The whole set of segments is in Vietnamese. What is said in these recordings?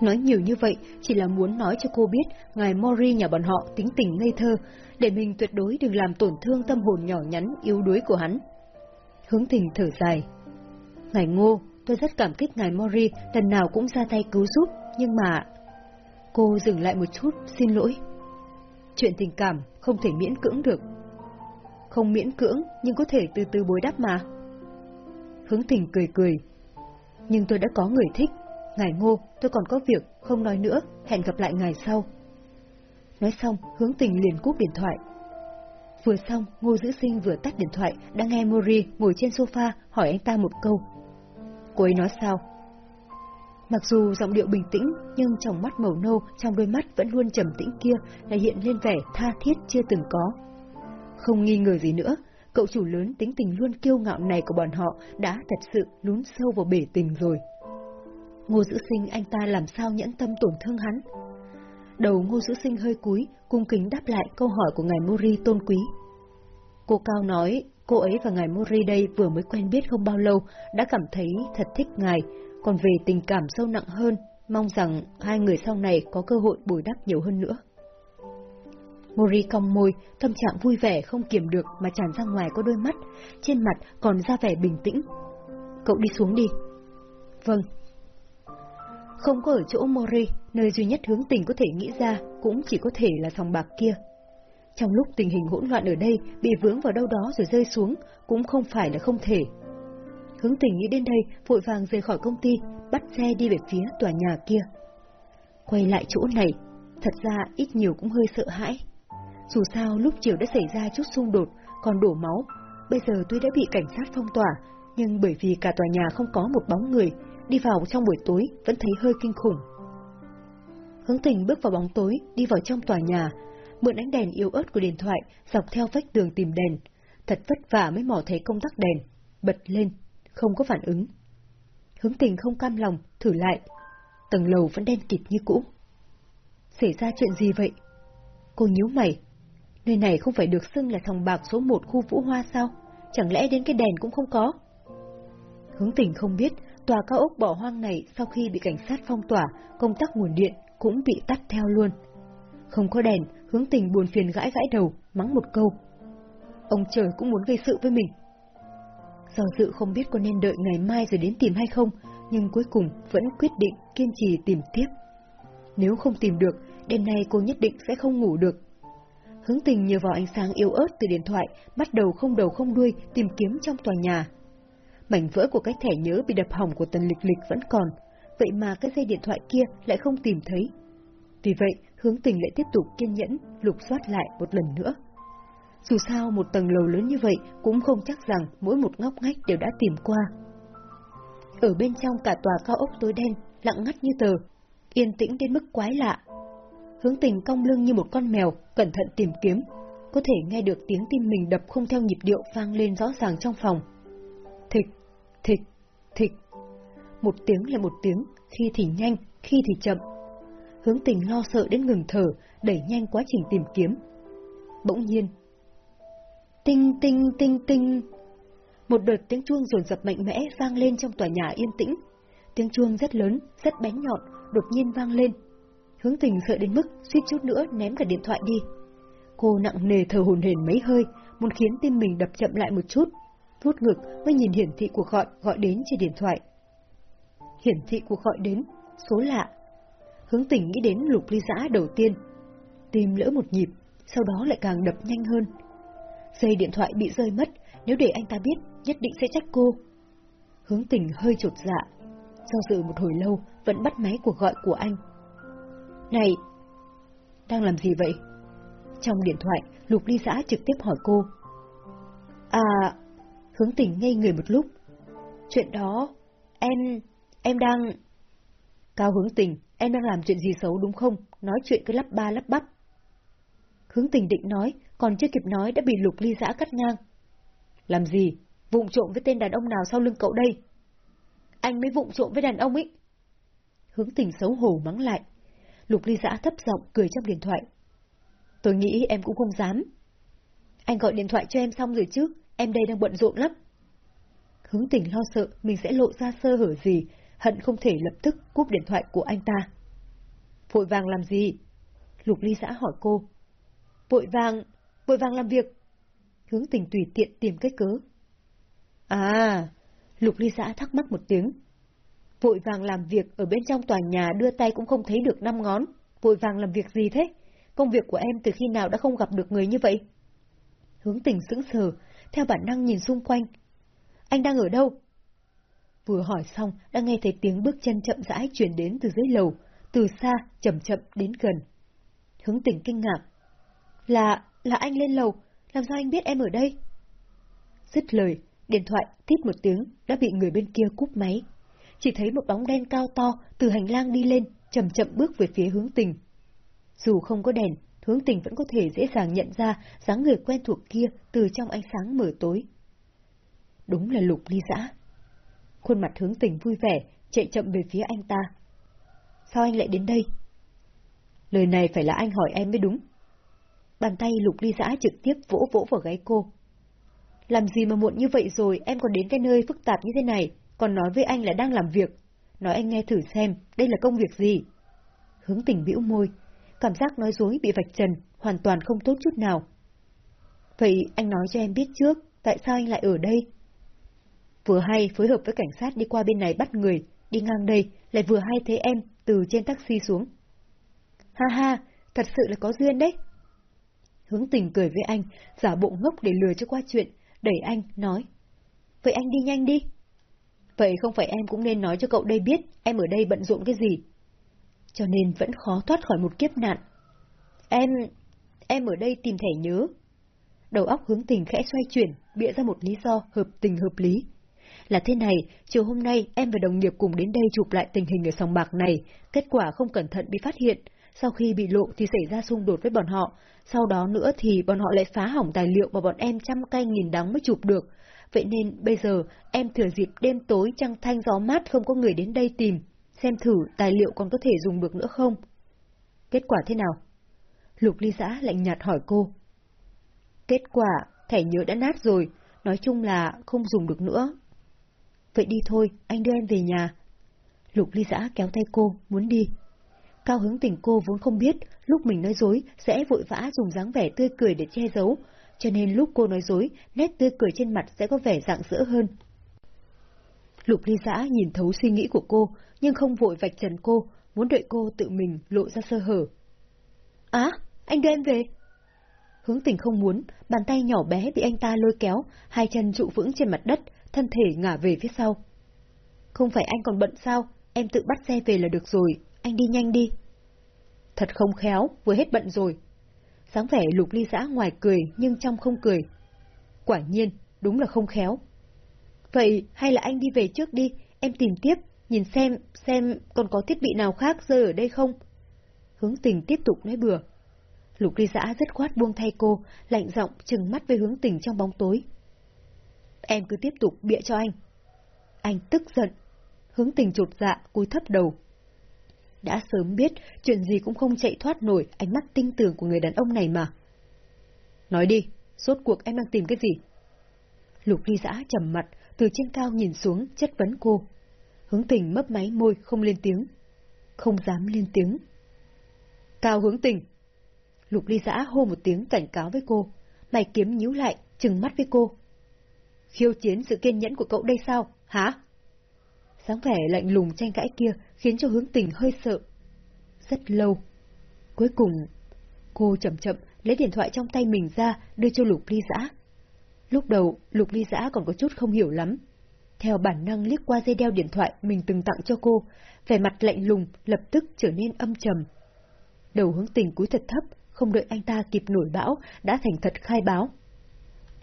Nói nhiều như vậy chỉ là muốn nói cho cô biết ngài Mori nhà bọn họ tính tình ngây thơ, để mình tuyệt đối đừng làm tổn thương tâm hồn nhỏ nhắn, yếu đuối của hắn. Hướng tình thở dài. Ngài Ngô, tôi rất cảm kích ngài Mori lần nào cũng ra tay cứu giúp, nhưng mà... Cô dừng lại một chút, xin lỗi. Chuyện tình cảm không thể miễn cưỡng được. Không miễn cưỡng, nhưng có thể từ từ bối đắp mà. Hướng tình cười cười. Nhưng tôi đã có người thích. Ngài Ngô, tôi còn có việc, không nói nữa, hẹn gặp lại ngài sau. Nói xong, hướng tình liền cúp điện thoại. Vừa xong, Ngô dữ Sinh vừa tắt điện thoại, đang nghe Mori ngồi trên sofa hỏi anh ta một câu. Cô ấy nói sao? Mặc dù giọng điệu bình tĩnh, nhưng trong mắt màu nâu, trong đôi mắt vẫn luôn trầm tĩnh kia lại hiện lên vẻ tha thiết chưa từng có. Không nghi ngờ gì nữa, cậu chủ lớn tính tình luôn kiêu ngạo này của bọn họ đã thật sự lún sâu vào bể tình rồi. Ngô Dữ Sinh anh ta làm sao nhẫn tâm tổn thương hắn? Đầu Ngô Dữ Sinh hơi cúi, cung kính đáp lại câu hỏi của ngài Mori tôn quý. Cô Cao nói, cô ấy và ngài Mori đây vừa mới quen biết không bao lâu, đã cảm thấy thật thích ngài, còn về tình cảm sâu nặng hơn, mong rằng hai người sau này có cơ hội bồi đắp nhiều hơn nữa. Mori cong môi, tâm trạng vui vẻ không kiềm được mà tràn ra ngoài có đôi mắt, trên mặt còn ra vẻ bình tĩnh. Cậu đi xuống đi. Vâng. Không có ở chỗ Mori, nơi duy nhất hướng tình có thể nghĩ ra cũng chỉ có thể là sòng bạc kia. Trong lúc tình hình hỗn loạn ở đây bị vướng vào đâu đó rồi rơi xuống, cũng không phải là không thể. Hướng tình nghĩ đến đây, vội vàng rời khỏi công ty, bắt xe đi về phía tòa nhà kia. Quay lại chỗ này, thật ra ít nhiều cũng hơi sợ hãi. Dù sao lúc chiều đã xảy ra chút xung đột, còn đổ máu. Bây giờ tôi đã bị cảnh sát phong tỏa, nhưng bởi vì cả tòa nhà không có một bóng người, đi vào trong buổi tối vẫn thấy hơi kinh khủng. Hướng tình bước vào bóng tối, đi vào trong tòa nhà, mượn ánh đèn yếu ớt của điện thoại, dọc theo vách tường tìm đèn. Thật vất vả mới mò thấy công tắc đèn, bật lên, không có phản ứng. Hướng tình không cam lòng, thử lại. Tầng lầu vẫn đen kịt như cũ. Xảy ra chuyện gì vậy? Cô nhíu mày. Nơi này không phải được xưng là thòng bạc số một khu Vũ Hoa sao? Chẳng lẽ đến cái đèn cũng không có? Hướng tình không biết, tòa cao ốc bỏ hoang này sau khi bị cảnh sát phong tỏa, công tắc nguồn điện cũng bị tắt theo luôn. Không có đèn, hướng tình buồn phiền gãi gãi đầu, mắng một câu. Ông trời cũng muốn gây sự với mình. Do dự không biết có nên đợi ngày mai rồi đến tìm hay không, nhưng cuối cùng vẫn quyết định kiên trì tìm tiếp. Nếu không tìm được, đêm nay cô nhất định sẽ không ngủ được. Hướng tình nhờ vào ánh sáng yếu ớt từ điện thoại, bắt đầu không đầu không đuôi tìm kiếm trong tòa nhà. Mảnh vỡ của cái thẻ nhớ bị đập hỏng của tần lịch lịch vẫn còn, vậy mà cái dây điện thoại kia lại không tìm thấy. Vì vậy, hướng tình lại tiếp tục kiên nhẫn, lục soát lại một lần nữa. Dù sao một tầng lầu lớn như vậy cũng không chắc rằng mỗi một ngóc ngách đều đã tìm qua. Ở bên trong cả tòa cao ốc tối đen, lặng ngắt như tờ, yên tĩnh đến mức quái lạ. Hướng tình cong lưng như một con mèo, cẩn thận tìm kiếm, có thể nghe được tiếng tim mình đập không theo nhịp điệu vang lên rõ ràng trong phòng. Thịch. Một tiếng là một tiếng, khi thì nhanh, khi thì chậm. Hướng tình lo sợ đến ngừng thở, đẩy nhanh quá trình tìm kiếm. Bỗng nhiên, Tinh tinh tinh tinh. Một đợt tiếng chuông rồn rập mạnh mẽ vang lên trong tòa nhà yên tĩnh. Tiếng chuông rất lớn, rất bén nhọn, đột nhiên vang lên. Hướng tình sợ đến mức suýt chút nữa ném cả điện thoại đi. Cô nặng nề thở hồn hển mấy hơi, muốn khiến tim mình đập chậm lại một chút. Rút ngực mới nhìn hiển thị cuộc gọi gọi đến trên điện thoại. Hiển thị cuộc gọi đến, số lạ. Hướng tình nghĩ đến lục ly giã đầu tiên. Tim lỡ một nhịp, sau đó lại càng đập nhanh hơn Dây điện thoại bị rơi mất, nếu để anh ta biết, nhất định sẽ trách cô. Hướng tình hơi chột dạ. Do dự một hồi lâu, vẫn bắt máy cuộc gọi của anh. Này! Đang làm gì vậy? Trong điện thoại, Lục Ly Giã trực tiếp hỏi cô. À, hướng tình ngây người một lúc. Chuyện đó, em, em đang... Cao hướng tình, em đang làm chuyện gì xấu đúng không? Nói chuyện cứ lắp ba lắp bắp. Hướng tình định nói, còn chưa kịp nói đã bị lục ly giã cắt ngang. Làm gì? Vụng trộm với tên đàn ông nào sau lưng cậu đây? Anh mới vụng trộm với đàn ông ấy. Hướng tình xấu hổ mắng lại. Lục ly giã thấp giọng cười trong điện thoại. Tôi nghĩ em cũng không dám. Anh gọi điện thoại cho em xong rồi chứ, em đây đang bận rộn lắm. Hướng tình lo sợ mình sẽ lộ ra sơ hở gì, hận không thể lập tức cúp điện thoại của anh ta. Vội vàng làm gì? Lục ly giã hỏi cô. Vội vàng, vội vàng làm việc. Hướng tình tùy tiện tìm cách cớ. À, Lục ly giã thắc mắc một tiếng. Vội vàng làm việc ở bên trong tòa nhà đưa tay cũng không thấy được năm ngón. Vội vàng làm việc gì thế? Công việc của em từ khi nào đã không gặp được người như vậy? Hướng tình sững sờ, theo bản năng nhìn xung quanh. Anh đang ở đâu? Vừa hỏi xong, đã nghe thấy tiếng bước chân chậm rãi chuyển đến từ dưới lầu, từ xa, chậm chậm đến gần. Hướng tình kinh ngạc. Là, là anh lên lầu, làm sao anh biết em ở đây? Dứt lời, điện thoại tít một tiếng đã bị người bên kia cúp máy. Chỉ thấy một bóng đen cao to từ hành lang đi lên, chậm chậm bước về phía hướng tình. Dù không có đèn, hướng tình vẫn có thể dễ dàng nhận ra dáng người quen thuộc kia từ trong ánh sáng mờ tối. Đúng là lục ly dã. Khuôn mặt hướng tình vui vẻ, chạy chậm về phía anh ta. Sao anh lại đến đây? Lời này phải là anh hỏi em mới đúng. Bàn tay lục ly dã trực tiếp vỗ vỗ vào gáy cô. Làm gì mà muộn như vậy rồi em còn đến cái nơi phức tạp như thế này, còn nói với anh là đang làm việc. Nói anh nghe thử xem, đây là công việc gì? Hướng tình bĩu môi, cảm giác nói dối bị vạch trần, hoàn toàn không tốt chút nào. Vậy anh nói cho em biết trước, tại sao anh lại ở đây? Vừa hay phối hợp với cảnh sát đi qua bên này bắt người, đi ngang đây, lại vừa hay thấy em từ trên taxi xuống. Ha ha, thật sự là có duyên đấy. Hướng tình cười với anh, giả bộ ngốc để lừa cho qua chuyện, đẩy anh, nói. Vậy anh đi nhanh đi. Vậy không phải em cũng nên nói cho cậu đây biết em ở đây bận rộn cái gì. Cho nên vẫn khó thoát khỏi một kiếp nạn. Em... em ở đây tìm thẻ nhớ. Đầu óc hướng tình khẽ xoay chuyển, bịa ra một lý do hợp tình hợp lý. Là thế này, chiều hôm nay em và đồng nghiệp cùng đến đây chụp lại tình hình ở sòng bạc này, kết quả không cẩn thận bị phát hiện. Sau khi bị lộ thì xảy ra xung đột với bọn họ, sau đó nữa thì bọn họ lại phá hỏng tài liệu mà bọn em trăm cây nghìn đắng mới chụp được. Vậy nên bây giờ em thừa dịp đêm tối trăng thanh gió mát không có người đến đây tìm, xem thử tài liệu còn có thể dùng được nữa không. Kết quả thế nào? Lục ly xã lạnh nhạt hỏi cô. Kết quả, thẻ nhớ đã nát rồi, nói chung là không dùng được nữa. Vậy đi thôi, anh đưa em về nhà. Lục ly giã kéo tay cô, muốn đi. Cao hứng tình cô vốn không biết, lúc mình nói dối, sẽ vội vã dùng dáng vẻ tươi cười để che giấu, cho nên lúc cô nói dối, nét tươi cười trên mặt sẽ có vẻ rạng rỡ hơn. Lục ly giã nhìn thấu suy nghĩ của cô, nhưng không vội vạch trần cô, muốn đợi cô tự mình lộ ra sơ hở. Á, anh đưa em về. Hướng tình không muốn, bàn tay nhỏ bé bị anh ta lôi kéo, hai chân trụ vững trên mặt đất, thân thể ngả về phía sau. Không phải anh còn bận sao, em tự bắt xe về là được rồi, anh đi nhanh đi. Thật không khéo, vừa hết bận rồi. Sáng vẻ lục ly giã ngoài cười nhưng trong không cười. Quả nhiên, đúng là không khéo. Vậy hay là anh đi về trước đi, em tìm tiếp, nhìn xem, xem còn có thiết bị nào khác rơi ở đây không? Hướng tình tiếp tục nói bừa. Lục ly giã rất khoát buông thay cô, lạnh giọng trừng mắt với hướng tình trong bóng tối. Em cứ tiếp tục bịa cho anh. Anh tức giận. Hướng tình chột dạ, cúi thấp đầu. Đã sớm biết, chuyện gì cũng không chạy thoát nổi ánh mắt tinh tường của người đàn ông này mà. Nói đi, suốt cuộc em đang tìm cái gì? Lục ly giã trầm mặt, từ trên cao nhìn xuống, chất vấn cô. Hướng tình mấp máy môi, không lên tiếng. Không dám lên tiếng. Cao hướng tình. Lục ly giã hô một tiếng cảnh cáo với cô. Mày kiếm nhíu lại, trừng mắt với cô. Khiêu chiến sự kiên nhẫn của cậu đây sao, hả? Sáng vẻ lạnh lùng tranh cãi kia khiến cho hướng tình hơi sợ. Rất lâu. Cuối cùng, cô chậm chậm lấy điện thoại trong tay mình ra đưa cho Lục Ly Giã. Lúc đầu, Lục Ly Giã còn có chút không hiểu lắm. Theo bản năng liếc qua dây đeo điện thoại mình từng tặng cho cô, vẻ mặt lạnh lùng lập tức trở nên âm trầm. Đầu hướng tình cúi thật thấp, không đợi anh ta kịp nổi bão, đã thành thật khai báo.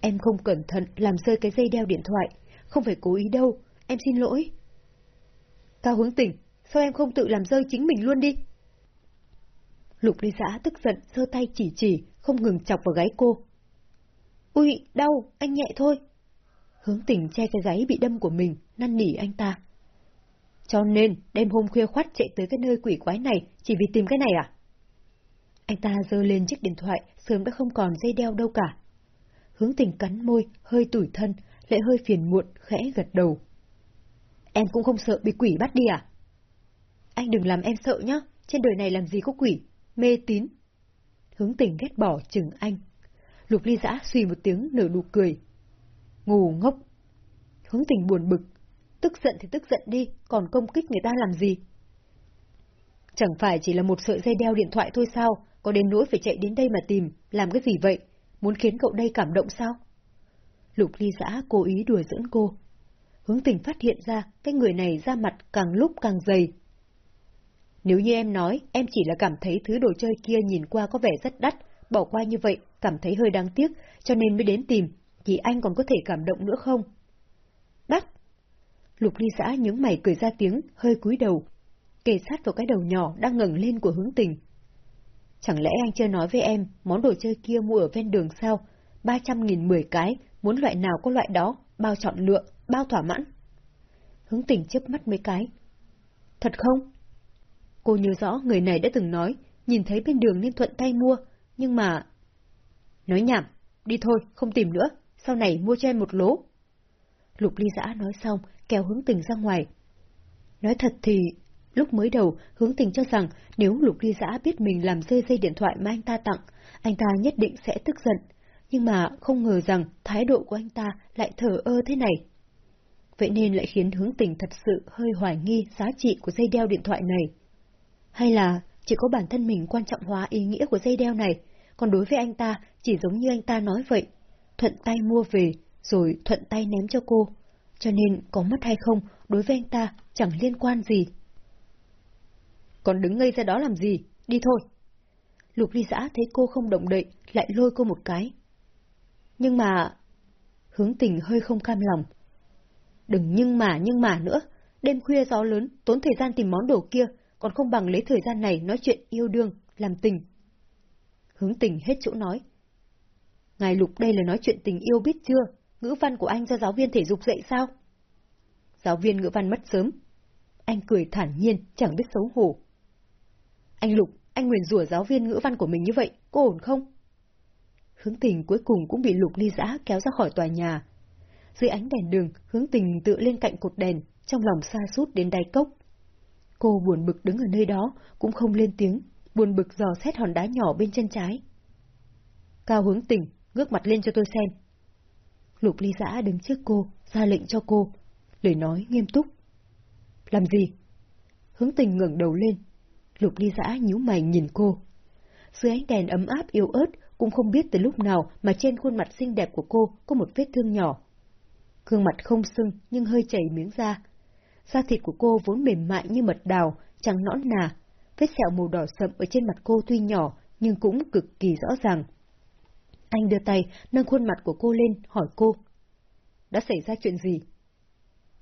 Em không cẩn thận làm rơi cái dây đeo điện thoại, không phải cố ý đâu, em xin lỗi. Cao hướng tình, sao em không tự làm rơi chính mình luôn đi? Lục ly giã tức giận, giơ tay chỉ chỉ, không ngừng chọc vào gáy cô. Ui, đau, anh nhẹ thôi. Hướng tỉnh che cái gáy bị đâm của mình, năn nỉ anh ta. Cho nên, đêm hôm khuya khoát chạy tới cái nơi quỷ quái này, chỉ vì tìm cái này à? Anh ta giơ lên chiếc điện thoại, sớm đã không còn dây đeo đâu cả. Hướng tình cắn môi, hơi tủi thân, lại hơi phiền muộn, khẽ gật đầu. Em cũng không sợ bị quỷ bắt đi à? Anh đừng làm em sợ nhá, trên đời này làm gì có quỷ, mê tín. Hướng tình ghét bỏ chừng anh. Lục ly giã suy một tiếng nở nụ cười. Ngủ ngốc. Hướng tình buồn bực. Tức giận thì tức giận đi, còn công kích người ta làm gì? Chẳng phải chỉ là một sợi dây đeo điện thoại thôi sao, có đến nỗi phải chạy đến đây mà tìm, làm cái gì vậy? Muốn khiến cậu đây cảm động sao? Lục ly giã cố ý đùa dẫn cô. Hướng tình phát hiện ra cái người này ra mặt càng lúc càng dày. Nếu như em nói, em chỉ là cảm thấy thứ đồ chơi kia nhìn qua có vẻ rất đắt, bỏ qua như vậy, cảm thấy hơi đáng tiếc, cho nên mới đến tìm, thì anh còn có thể cảm động nữa không? Bắt! Lục ly giã nhướng mày cười ra tiếng, hơi cúi đầu, kề sát vào cái đầu nhỏ đang ngẩng lên của hướng tình. Chẳng lẽ anh chưa nói với em, món đồ chơi kia mua ở ven đường sao? Ba trăm nghìn mười cái, muốn loại nào có loại đó, bao chọn lựa, bao thỏa mãn. Hướng tình chớp mắt mấy cái. Thật không? Cô nhớ rõ người này đã từng nói, nhìn thấy bên đường nên thuận tay mua, nhưng mà... Nói nhảm, đi thôi, không tìm nữa, sau này mua cho em một lố. Lục ly giã nói xong, kéo hướng tình ra ngoài. Nói thật thì, lúc mới đầu, hướng tình cho rằng nếu lục ly giã biết mình làm rơi dây điện thoại mà anh ta tặng, anh ta nhất định sẽ tức giận. Nhưng mà không ngờ rằng thái độ của anh ta lại thở ơ thế này. Vậy nên lại khiến hướng tình thật sự hơi hoài nghi giá trị của dây đeo điện thoại này. Hay là chỉ có bản thân mình quan trọng hóa ý nghĩa của dây đeo này, còn đối với anh ta chỉ giống như anh ta nói vậy, thuận tay mua về, rồi thuận tay ném cho cô. Cho nên có mất hay không, đối với anh ta chẳng liên quan gì. Còn đứng ngây ra đó làm gì? Đi thôi. Lục ly giã thấy cô không động đậy, lại lôi cô một cái. Nhưng mà... Hướng tình hơi không cam lòng. Đừng nhưng mà nhưng mà nữa, đêm khuya gió lớn, tốn thời gian tìm món đồ kia, còn không bằng lấy thời gian này nói chuyện yêu đương, làm tình. Hướng tình hết chỗ nói. Ngài Lục đây là nói chuyện tình yêu biết chưa? Ngữ văn của anh do giáo viên thể dục dạy sao? Giáo viên ngữ văn mất sớm. Anh cười thản nhiên, chẳng biết xấu hổ. Anh Lục, anh nguyền rủa giáo viên ngữ văn của mình như vậy, có ổn không? Hướng tình cuối cùng cũng bị Lục ly giã kéo ra khỏi tòa nhà. Dưới ánh đèn đường, hướng tình tựa lên cạnh cột đèn, trong lòng xa sút đến đáy cốc. Cô buồn bực đứng ở nơi đó, cũng không lên tiếng, buồn bực dò xét hòn đá nhỏ bên chân trái. Cao hướng tình, ngước mặt lên cho tôi xem. Lục ly giã đứng trước cô, ra lệnh cho cô, lời nói nghiêm túc. Làm gì? Hướng tình ngẩng đầu lên. Lục ly giã nhíu mày nhìn cô. Dưới ánh đèn ấm áp yếu ớt, cũng không biết từ lúc nào mà trên khuôn mặt xinh đẹp của cô có một vết thương nhỏ. Gương mặt không sưng nhưng hơi chảy miếng da, Da thịt của cô vốn mềm mại như mật đào, trắng nõn nà. Vết sẹo màu đỏ sậm ở trên mặt cô tuy nhỏ, nhưng cũng cực kỳ rõ ràng. Anh đưa tay, nâng khuôn mặt của cô lên, hỏi cô. Đã xảy ra chuyện gì?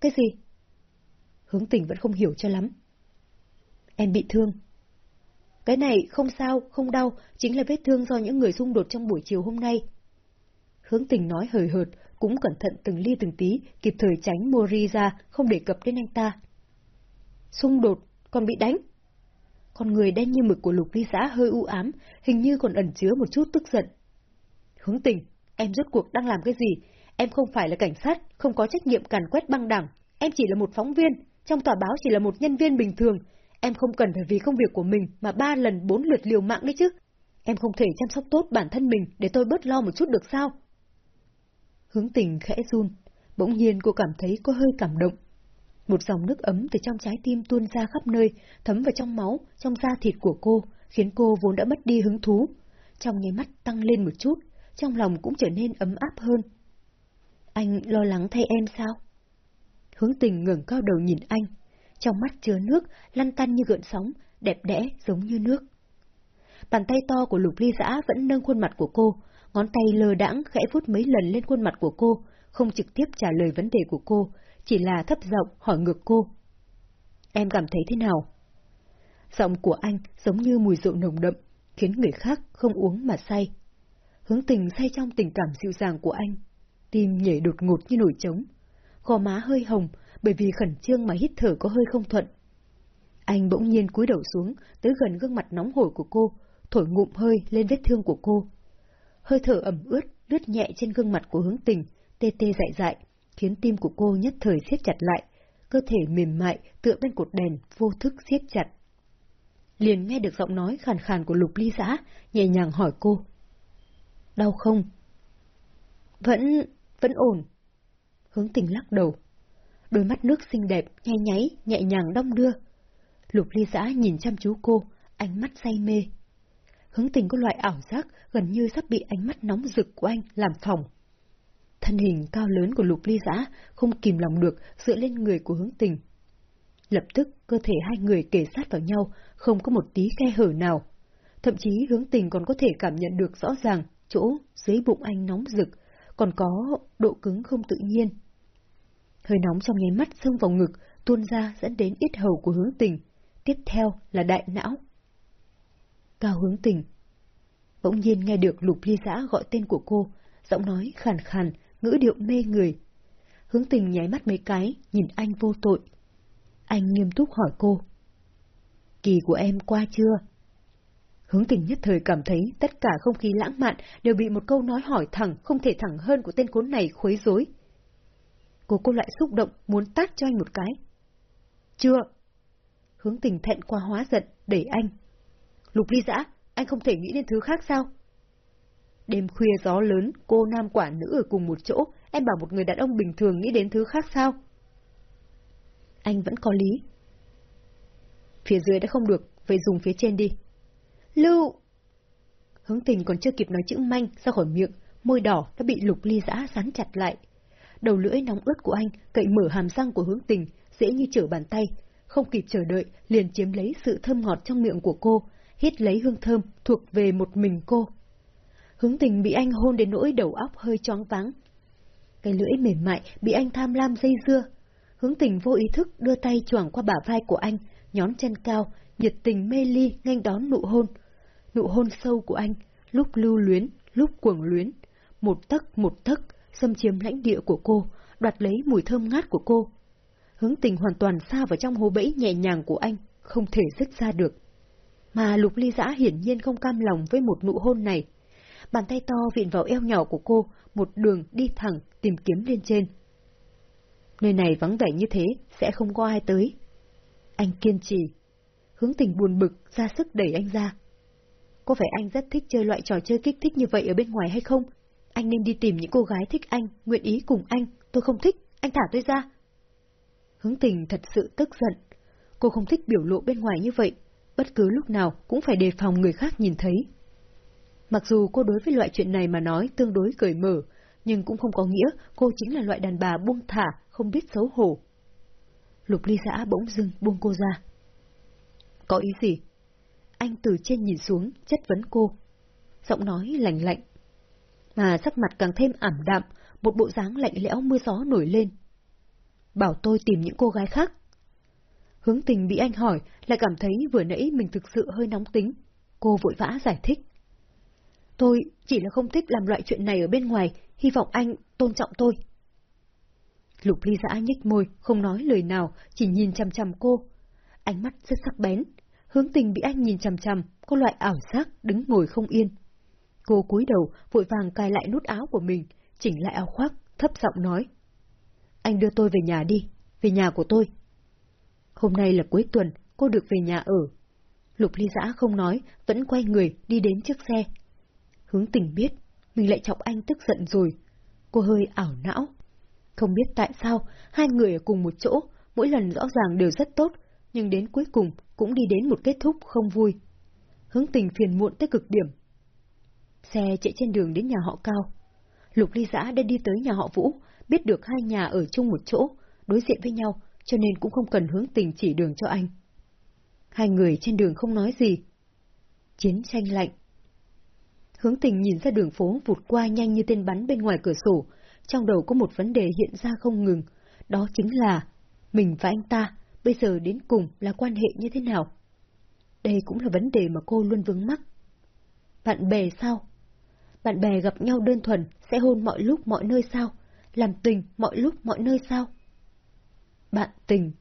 Cái gì? Hướng tình vẫn không hiểu cho lắm. Em bị thương. Cái này không sao, không đau, chính là vết thương do những người xung đột trong buổi chiều hôm nay. Hướng tình nói hời hợt, cũng cẩn thận từng ly từng tí, kịp thời tránh Mori ra, không để cập đến anh ta. Xung đột, còn bị đánh. Con người đen như mực của lục ly xã hơi u ám, hình như còn ẩn chứa một chút tức giận. Hướng tình, em rốt cuộc đang làm cái gì? Em không phải là cảnh sát, không có trách nhiệm càn quét băng đảng. Em chỉ là một phóng viên, trong tòa báo chỉ là một nhân viên bình thường. Em không cần phải vì công việc của mình mà ba lần bốn lượt liều mạng đấy chứ. Em không thể chăm sóc tốt bản thân mình để tôi bớt lo một chút được sao? Hướng tình khẽ run, bỗng nhiên cô cảm thấy có hơi cảm động. Một dòng nước ấm từ trong trái tim tuôn ra khắp nơi, thấm vào trong máu, trong da thịt của cô, khiến cô vốn đã mất đi hứng thú. Trong nháy mắt tăng lên một chút, trong lòng cũng trở nên ấm áp hơn. Anh lo lắng thay em sao? Hướng tình ngẩng cao đầu nhìn anh, trong mắt chứa nước, lăn tăn như gợn sóng, đẹp đẽ giống như nước. Bàn tay to của lục ly giã vẫn nâng khuôn mặt của cô, ngón tay lơ đãng khẽ vuốt mấy lần lên khuôn mặt của cô, không trực tiếp trả lời vấn đề của cô, chỉ là thấp giọng hỏi ngược cô. Em cảm thấy thế nào? Giọng của anh giống như mùi rượu nồng đậm, khiến người khác không uống mà say. Hướng tình say trong tình cảm dịu dàng của anh, tim nhảy đột ngột như nổi trống, gò má hơi hồng bởi vì khẩn trương mà hít thở có hơi không thuận. Anh bỗng nhiên cúi đầu xuống, tới gần gương mặt nóng hổi của cô, thổi ngụm hơi lên vết thương của cô, hơi thở ẩm ướt lướt nhẹ trên gương mặt của hướng tình, tê tê dại dại, khiến tim của cô nhất thời siết chặt lại, cơ thể mềm mại tựa bên cột đèn vô thức siết chặt. liền nghe được giọng nói khàn khàn của lục ly giã, nhẹ nhàng hỏi cô. Đau không? Vẫn, vẫn ổn. Hướng tình lắc đầu. Đôi mắt nước xinh đẹp, nháy nháy, nhẹ nhàng đong đưa. Lục ly giã nhìn chăm chú cô, ánh mắt say mê. Hướng tình có loại ảo giác gần như sắp bị ánh mắt nóng rực của anh làm phòng. Thân hình cao lớn của lục ly giã không kìm lòng được dựa lên người của hướng tình. Lập tức cơ thể hai người kề sát vào nhau, không có một tí khe hở nào. Thậm chí hướng tình còn có thể cảm nhận được rõ ràng chỗ dưới bụng anh nóng rực, còn có độ cứng không tự nhiên. Hơi nóng trong nháy mắt xông vào ngực, tuôn ra dẫn đến ít hầu của hướng tình. Tiếp theo là đại não. Cao hướng tình. Bỗng nhiên nghe được lục ly giã gọi tên của cô, giọng nói khàn khàn, ngữ điệu mê người. Hướng tình nháy mắt mấy cái, nhìn anh vô tội. Anh nghiêm túc hỏi cô. Kỳ của em qua chưa? Hướng tình nhất thời cảm thấy tất cả không khí lãng mạn đều bị một câu nói hỏi thẳng không thể thẳng hơn của tên khốn này khuấy rối. Cô cô lại xúc động muốn tát cho anh một cái. Chưa. Hướng tình thẹn qua hóa giận, đẩy anh. Lục ly dã, anh không thể nghĩ đến thứ khác sao? Đêm khuya gió lớn, cô nam quả nữ ở cùng một chỗ, em bảo một người đàn ông bình thường nghĩ đến thứ khác sao? Anh vẫn có lý. Phía dưới đã không được, vậy dùng phía trên đi. Lưu! Hướng tình còn chưa kịp nói chữ manh ra khỏi miệng, môi đỏ đã bị lục ly giã sắn chặt lại. Đầu lưỡi nóng ướt của anh cậy mở hàm răng của hướng tình, dễ như trở bàn tay. Không kịp chờ đợi, liền chiếm lấy sự thơm ngọt trong miệng của cô, hít lấy hương thơm thuộc về một mình cô. Hướng tình bị anh hôn đến nỗi đầu óc hơi choáng váng. Cái lưỡi mềm mại bị anh tham lam dây dưa. Hướng tình vô ý thức đưa tay choảng qua bả vai của anh, nhón chân cao, nhiệt tình mê ly nghênh đón nụ hôn. Nụ hôn sâu của anh, lúc lưu luyến, lúc cuồng luyến, một tấc một tấc, xâm chiếm lãnh địa của cô, đoạt lấy mùi thơm ngát của cô. Hướng tình hoàn toàn xa vào trong hố bẫy nhẹ nhàng của anh, không thể dứt ra được. Mà lục ly giã hiển nhiên không cam lòng với một nụ hôn này. Bàn tay to vịn vào eo nhỏ của cô, một đường đi thẳng, tìm kiếm lên trên. Nơi này vắng vẻ như thế, sẽ không có ai tới. Anh kiên trì. Hướng tình buồn bực, ra sức đẩy anh ra. Có phải anh rất thích chơi loại trò chơi kích thích như vậy ở bên ngoài hay không? Anh nên đi tìm những cô gái thích anh, nguyện ý cùng anh. Tôi không thích, anh thả tôi ra. Hướng tình thật sự tức giận. Cô không thích biểu lộ bên ngoài như vậy, bất cứ lúc nào cũng phải đề phòng người khác nhìn thấy. Mặc dù cô đối với loại chuyện này mà nói tương đối cởi mở, nhưng cũng không có nghĩa cô chính là loại đàn bà buông thả, không biết xấu hổ. Lục ly giã bỗng dưng buông cô ra. Có ý gì? Anh từ trên nhìn xuống, chất vấn cô. Giọng nói lạnh lạnh. Mà sắc mặt càng thêm ảm đạm, một bộ dáng lạnh lẽo mưa gió nổi lên. Bảo tôi tìm những cô gái khác. Hướng tình bị anh hỏi, lại cảm thấy vừa nãy mình thực sự hơi nóng tính. Cô vội vã giải thích. Tôi chỉ là không thích làm loại chuyện này ở bên ngoài, hy vọng anh tôn trọng tôi. Lục ly giã nhếch môi, không nói lời nào, chỉ nhìn chằm chằm cô. Ánh mắt rất sắc bén. Hướng tình bị anh nhìn chằm chằm, có loại ảo giác đứng ngồi không yên. Cô cúi đầu, vội vàng cài lại nút áo của mình, chỉnh lại áo khoác, thấp giọng nói. Anh đưa tôi về nhà đi, về nhà của tôi. Hôm nay là cuối tuần, cô được về nhà ở. Lục ly giã không nói, vẫn quay người đi đến chiếc xe. Hướng tình biết, mình lại chọc anh tức giận rồi. Cô hơi ảo não. Không biết tại sao, hai người ở cùng một chỗ, mỗi lần rõ ràng đều rất tốt, nhưng đến cuối cùng cũng đi đến một kết thúc không vui. Hướng tình phiền muộn tới cực điểm. Xe chạy trên đường đến nhà họ Cao. Lục ly giã đã đi tới nhà họ Vũ, biết được hai nhà ở chung một chỗ, đối diện với nhau, cho nên cũng không cần hướng tình chỉ đường cho anh. Hai người trên đường không nói gì. Chiến tranh lạnh. Hướng tình nhìn ra đường phố vụt qua nhanh như tên bắn bên ngoài cửa sổ, trong đầu có một vấn đề hiện ra không ngừng, đó chính là mình và anh ta bây giờ đến cùng là quan hệ như thế nào? Đây cũng là vấn đề mà cô luôn vướng mắc. Bạn bè sao? Bạn bè gặp nhau đơn thuần sẽ hôn mọi lúc mọi nơi sao? Làm tình mọi lúc mọi nơi sao? Bạn tình.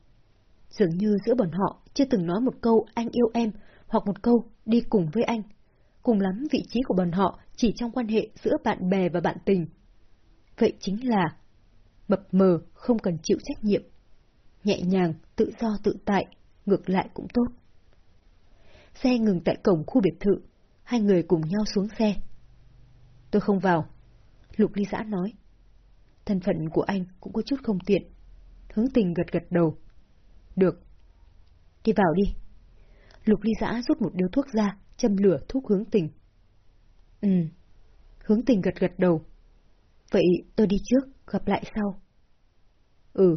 Dường như giữa bọn họ chưa từng nói một câu anh yêu em hoặc một câu đi cùng với anh. Cùng lắm vị trí của bọn họ chỉ trong quan hệ giữa bạn bè và bạn tình. Vậy chính là mập mờ không cần chịu trách nhiệm. Nhẹ nhàng, tự do tự tại, ngược lại cũng tốt. xe ngừng tại cổng khu biệt thự. Hai người cùng nhau xuống xe. Tôi không vào. Lục ly giã nói. Thân phận của anh cũng có chút không tiện. Hướng tình gật gật đầu. Được. Đi vào đi. Lục ly giã rút một điếu thuốc ra, châm lửa thuốc hướng tình. Ừ. Hướng tình gật gật đầu. Vậy tôi đi trước, gặp lại sau. Ừ.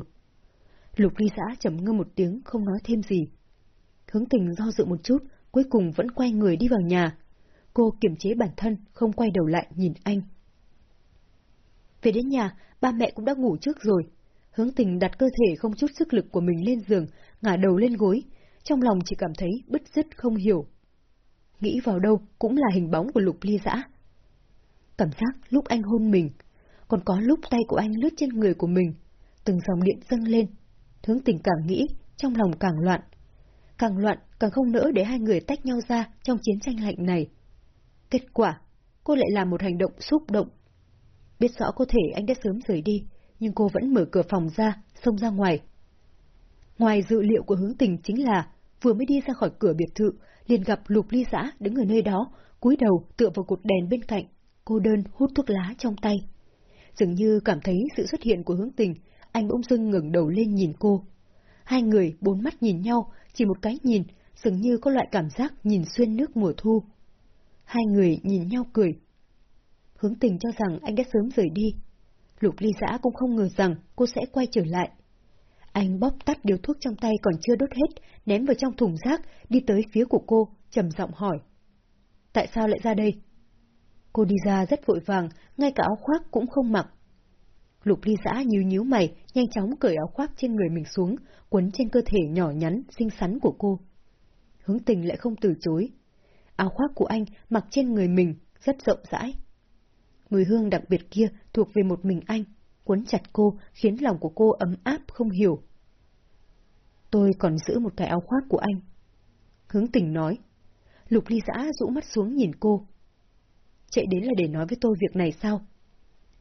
Lục ly giã trầm ngâm một tiếng không nói thêm gì. Hướng tình do dự một chút, cuối cùng vẫn quay người đi vào nhà. Cô kiềm chế bản thân, không quay đầu lại nhìn anh. Về đến nhà, ba mẹ cũng đã ngủ trước rồi. Hướng tình đặt cơ thể không chút sức lực của mình lên giường, ngả đầu lên gối, trong lòng chỉ cảm thấy bứt rứt không hiểu. Nghĩ vào đâu cũng là hình bóng của lục ly dã. Cảm giác lúc anh hôn mình, còn có lúc tay của anh lướt trên người của mình, từng dòng điện dâng lên. Hướng tình càng nghĩ, trong lòng càng loạn. Càng loạn, càng không nỡ để hai người tách nhau ra trong chiến tranh lạnh này. Kết quả, cô lại làm một hành động xúc động. Biết rõ có thể anh đã sớm rời đi, nhưng cô vẫn mở cửa phòng ra, xông ra ngoài. Ngoài dự liệu của hướng tình chính là, vừa mới đi ra khỏi cửa biệt thự, liền gặp lục ly giã đứng ở nơi đó, cúi đầu tựa vào cột đèn bên cạnh, cô đơn hút thuốc lá trong tay. Dường như cảm thấy sự xuất hiện của hướng tình, anh bỗng dưng ngẩng đầu lên nhìn cô. Hai người bốn mắt nhìn nhau, chỉ một cái nhìn, dường như có loại cảm giác nhìn xuyên nước mùa thu. Hai người nhìn nhau cười. Hướng tình cho rằng anh đã sớm rời đi. Lục ly giã cũng không ngờ rằng cô sẽ quay trở lại. Anh bóp tắt điếu thuốc trong tay còn chưa đốt hết, ném vào trong thùng rác, đi tới phía của cô, trầm giọng hỏi. Tại sao lại ra đây? Cô đi ra rất vội vàng, ngay cả áo khoác cũng không mặc. Lục ly giã nhíu nhíu mày, nhanh chóng cởi áo khoác trên người mình xuống, quấn trên cơ thể nhỏ nhắn, xinh xắn của cô. Hướng tình lại không từ chối. Áo khoác của anh mặc trên người mình, rất rộng rãi. Mùi hương đặc biệt kia thuộc về một mình anh, quấn chặt cô, khiến lòng của cô ấm áp không hiểu. Tôi còn giữ một cái áo khoác của anh. Hướng tình nói. Lục ly giã rũ mắt xuống nhìn cô. Chạy đến là để nói với tôi việc này sao?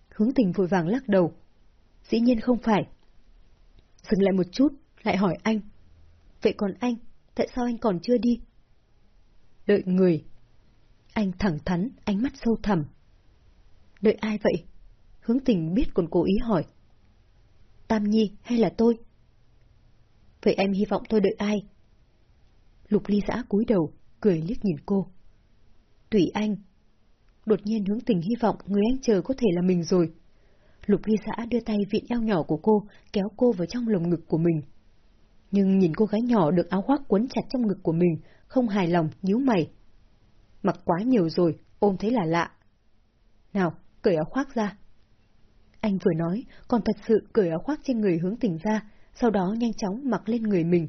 Hướng tình vội vàng lắc đầu. Dĩ nhiên không phải. Dừng lại một chút, lại hỏi anh. Vậy còn anh, tại sao anh còn chưa đi? Đợi người. Anh thẳng thắn, ánh mắt sâu thẳm. Đợi ai vậy? Hướng tình biết còn cố ý hỏi. Tam Nhi hay là tôi? Vậy em hy vọng tôi đợi ai? Lục ly giã cúi đầu, cười liếc nhìn cô. Tùy anh. Đột nhiên hướng tình hy vọng người anh chờ có thể là mình rồi. Lục ly giã đưa tay vịn eo nhỏ của cô, kéo cô vào trong lồng ngực của mình. Nhưng nhìn cô gái nhỏ được áo khoác quấn chặt trong ngực của mình, không hài lòng, nhíu mày. Mặc quá nhiều rồi, ôm thấy là lạ. Nào, cởi áo khoác ra. Anh vừa nói, còn thật sự cởi áo khoác trên người hướng tình ra, sau đó nhanh chóng mặc lên người mình.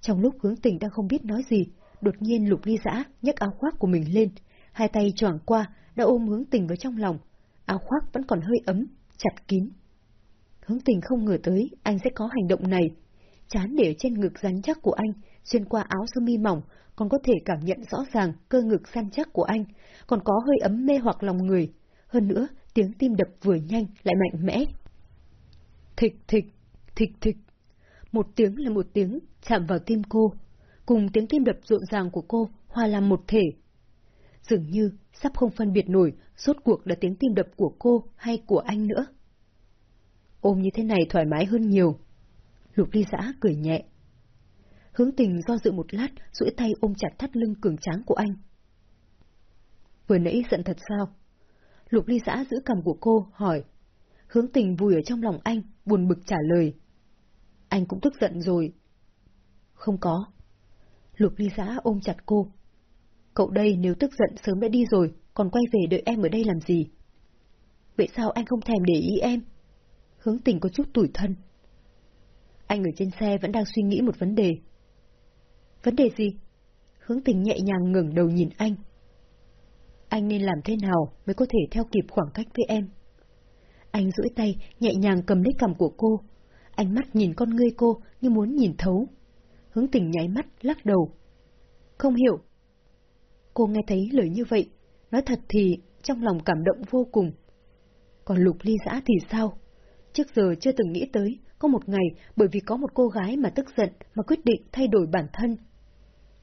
Trong lúc hướng tình đang không biết nói gì, đột nhiên lục ly giã nhấc áo khoác của mình lên, hai tay choảng qua, đã ôm hướng tình vào trong lòng. Áo khoác vẫn còn hơi ấm, chặt kín. Hướng tình không ngờ tới anh sẽ có hành động này. Chán để trên ngực rắn chắc của anh, xuyên qua áo sơ mi mỏng, còn có thể cảm nhận rõ ràng cơ ngực săn chắc của anh, còn có hơi ấm mê hoặc lòng người. Hơn nữa, tiếng tim đập vừa nhanh lại mạnh mẽ. Thịch thịch, thịch thịch. Một tiếng là một tiếng chạm vào tim cô, cùng tiếng tim đập rộn ràng của cô hòa làm một thể. Dường như sắp không phân biệt nổi rốt cuộc là tiếng tim đập của cô hay của anh nữa. Ôm như thế này thoải mái hơn nhiều. Lục ly giã cười nhẹ. Hướng tình do dự một lát, duỗi tay ôm chặt thắt lưng cường tráng của anh. Vừa nãy giận thật sao? Lục ly giã giữ cầm của cô, hỏi. Hướng tình vùi ở trong lòng anh, buồn bực trả lời. Anh cũng tức giận rồi. Không có. Lục ly giã ôm chặt cô. Cậu đây nếu tức giận sớm đã đi rồi, còn quay về đợi em ở đây làm gì? Vậy sao anh không thèm để ý em? Hướng tình có chút tủi thân. Anh ở trên xe vẫn đang suy nghĩ một vấn đề. Vấn đề gì? Hướng tình nhẹ nhàng ngẩng đầu nhìn anh. Anh nên làm thế nào mới có thể theo kịp khoảng cách với em? Anh duỗi tay, nhẹ nhàng cầm lấy cầm của cô. Ánh mắt nhìn con ngươi cô như muốn nhìn thấu. Hướng tình nháy mắt, lắc đầu. Không hiểu. Cô nghe thấy lời như vậy, nói thật thì trong lòng cảm động vô cùng. Còn lục ly giã thì sao? Trước giờ chưa từng nghĩ tới, có một ngày bởi vì có một cô gái mà tức giận mà quyết định thay đổi bản thân.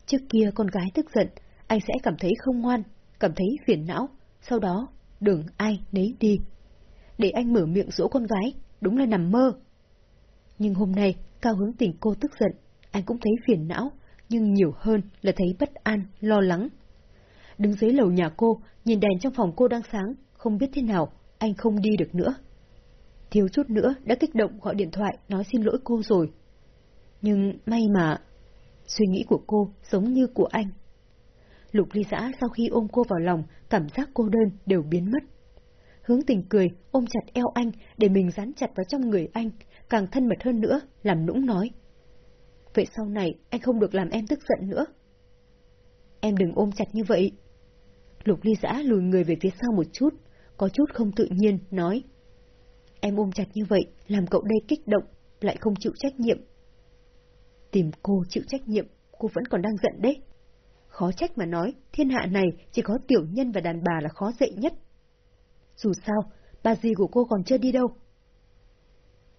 Trước kia con gái tức giận, anh sẽ cảm thấy không ngoan, cảm thấy phiền não, sau đó đường ai nấy đi. Để anh mở miệng dỗ con gái, đúng là nằm mơ. Nhưng hôm nay, cao hướng tình cô tức giận, anh cũng thấy phiền não, nhưng nhiều hơn là thấy bất an, lo lắng. Đứng dưới lầu nhà cô, nhìn đèn trong phòng cô đang sáng, không biết thế nào, anh không đi được nữa. Thiếu chút nữa đã kích động gọi điện thoại nói xin lỗi cô rồi. Nhưng may mà, suy nghĩ của cô giống như của anh. Lục ly giã sau khi ôm cô vào lòng, cảm giác cô đơn đều biến mất. Hướng tình cười, ôm chặt eo anh để mình dán chặt vào trong người anh, càng thân mật hơn nữa, làm nũng nói. Vậy sau này anh không được làm em tức giận nữa. Em đừng ôm chặt như vậy. Lục ly giã lùi người về phía sau một chút, có chút không tự nhiên, nói. Em ôm chặt như vậy, làm cậu đây kích động, lại không chịu trách nhiệm. Tìm cô chịu trách nhiệm, cô vẫn còn đang giận đấy. Khó trách mà nói, thiên hạ này chỉ có tiểu nhân và đàn bà là khó dậy nhất. Dù sao, bà gì của cô còn chưa đi đâu.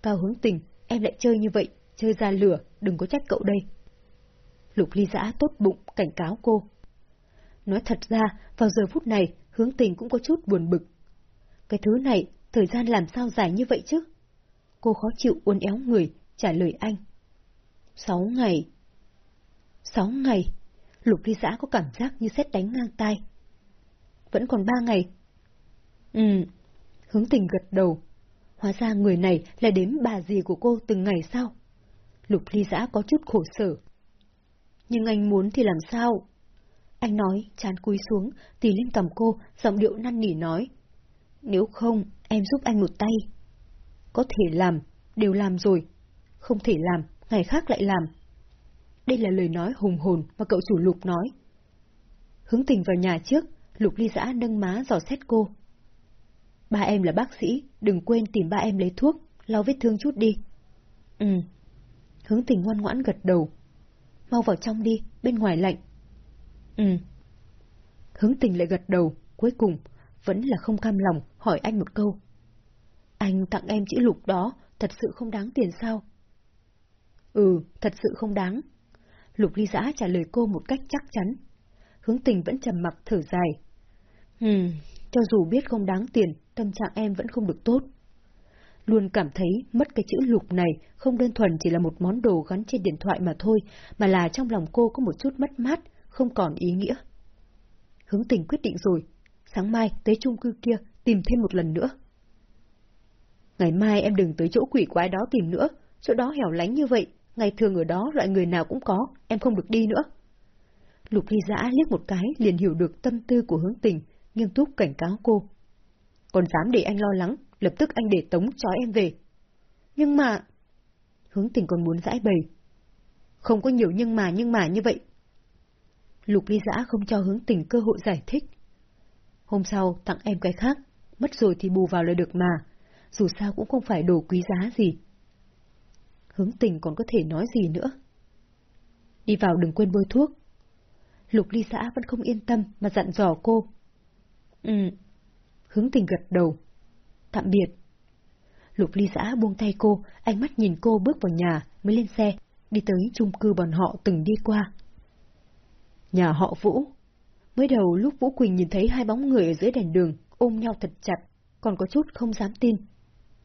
Cao hướng tình, em lại chơi như vậy, chơi ra lửa, đừng có trách cậu đây. Lục ly giã tốt bụng, cảnh cáo cô. Nói thật ra, vào giờ phút này, hướng tình cũng có chút buồn bực. Cái thứ này, thời gian làm sao dài như vậy chứ? Cô khó chịu uốn éo người, trả lời anh. Sáu ngày. Sáu ngày. Lục ly giã có cảm giác như xét đánh ngang tai. Vẫn còn ba ngày. Ừ. Hướng tình gật đầu. Hóa ra người này là đếm bà gì của cô từng ngày sao? Lục ly giã có chút khổ sở. Nhưng anh muốn thì làm sao? Anh nói, chán cúi xuống, tì lên cầm cô, giọng điệu năn nỉ nói. Nếu không, em giúp anh một tay. Có thể làm, đều làm rồi. Không thể làm, ngày khác lại làm. Đây là lời nói hùng hồn mà cậu chủ Lục nói. Hướng tình vào nhà trước, Lục ly giã nâng má dò xét cô. Ba em là bác sĩ, đừng quên tìm ba em lấy thuốc, lau vết thương chút đi. Ừ. Hướng tình ngoan ngoãn gật đầu. Mau vào trong đi, bên ngoài lạnh. Ừ. Hướng tình lại gật đầu, cuối cùng, vẫn là không cam lòng, hỏi anh một câu. Anh tặng em chữ lục đó, thật sự không đáng tiền sao? Ừ, thật sự không đáng. Lục ly giã trả lời cô một cách chắc chắn. Hướng tình vẫn trầm mặc thở dài. Ừm, cho dù biết không đáng tiền, tâm trạng em vẫn không được tốt. Luôn cảm thấy mất cái chữ lục này không đơn thuần chỉ là một món đồ gắn trên điện thoại mà thôi, mà là trong lòng cô có một chút mất mát, không còn ý nghĩa. Hướng tình quyết định rồi, sáng mai tới chung cư kia tìm thêm một lần nữa. Ngày mai em đừng tới chỗ quỷ quái đó tìm nữa, chỗ đó hẻo lánh như vậy, ngày thường ở đó loại người nào cũng có, em không được đi nữa. Lục ly giã liếc một cái liền hiểu được tâm tư của hướng tình, nghiêm túc cảnh cáo cô. Còn dám để anh lo lắng, lập tức anh để tống cho em về. Nhưng mà... Hướng tình còn muốn giải bày. Không có nhiều nhưng mà nhưng mà như vậy. Lục ly giã không cho hướng tình cơ hội giải thích. Hôm sau tặng em cái khác, mất rồi thì bù vào là được mà, dù sao cũng không phải đồ quý giá gì. Hướng tình còn có thể nói gì nữa. Đi vào đừng quên bôi thuốc. Lục ly xã vẫn không yên tâm mà dặn dò cô. Ừ. Hướng tình gật đầu. Tạm biệt. Lục ly xã buông tay cô, ánh mắt nhìn cô bước vào nhà, mới lên xe, đi tới chung cư bọn họ từng đi qua. Nhà họ Vũ. Mới đầu lúc Vũ Quỳnh nhìn thấy hai bóng người ở dưới đèn đường, ôm nhau thật chặt, còn có chút không dám tin.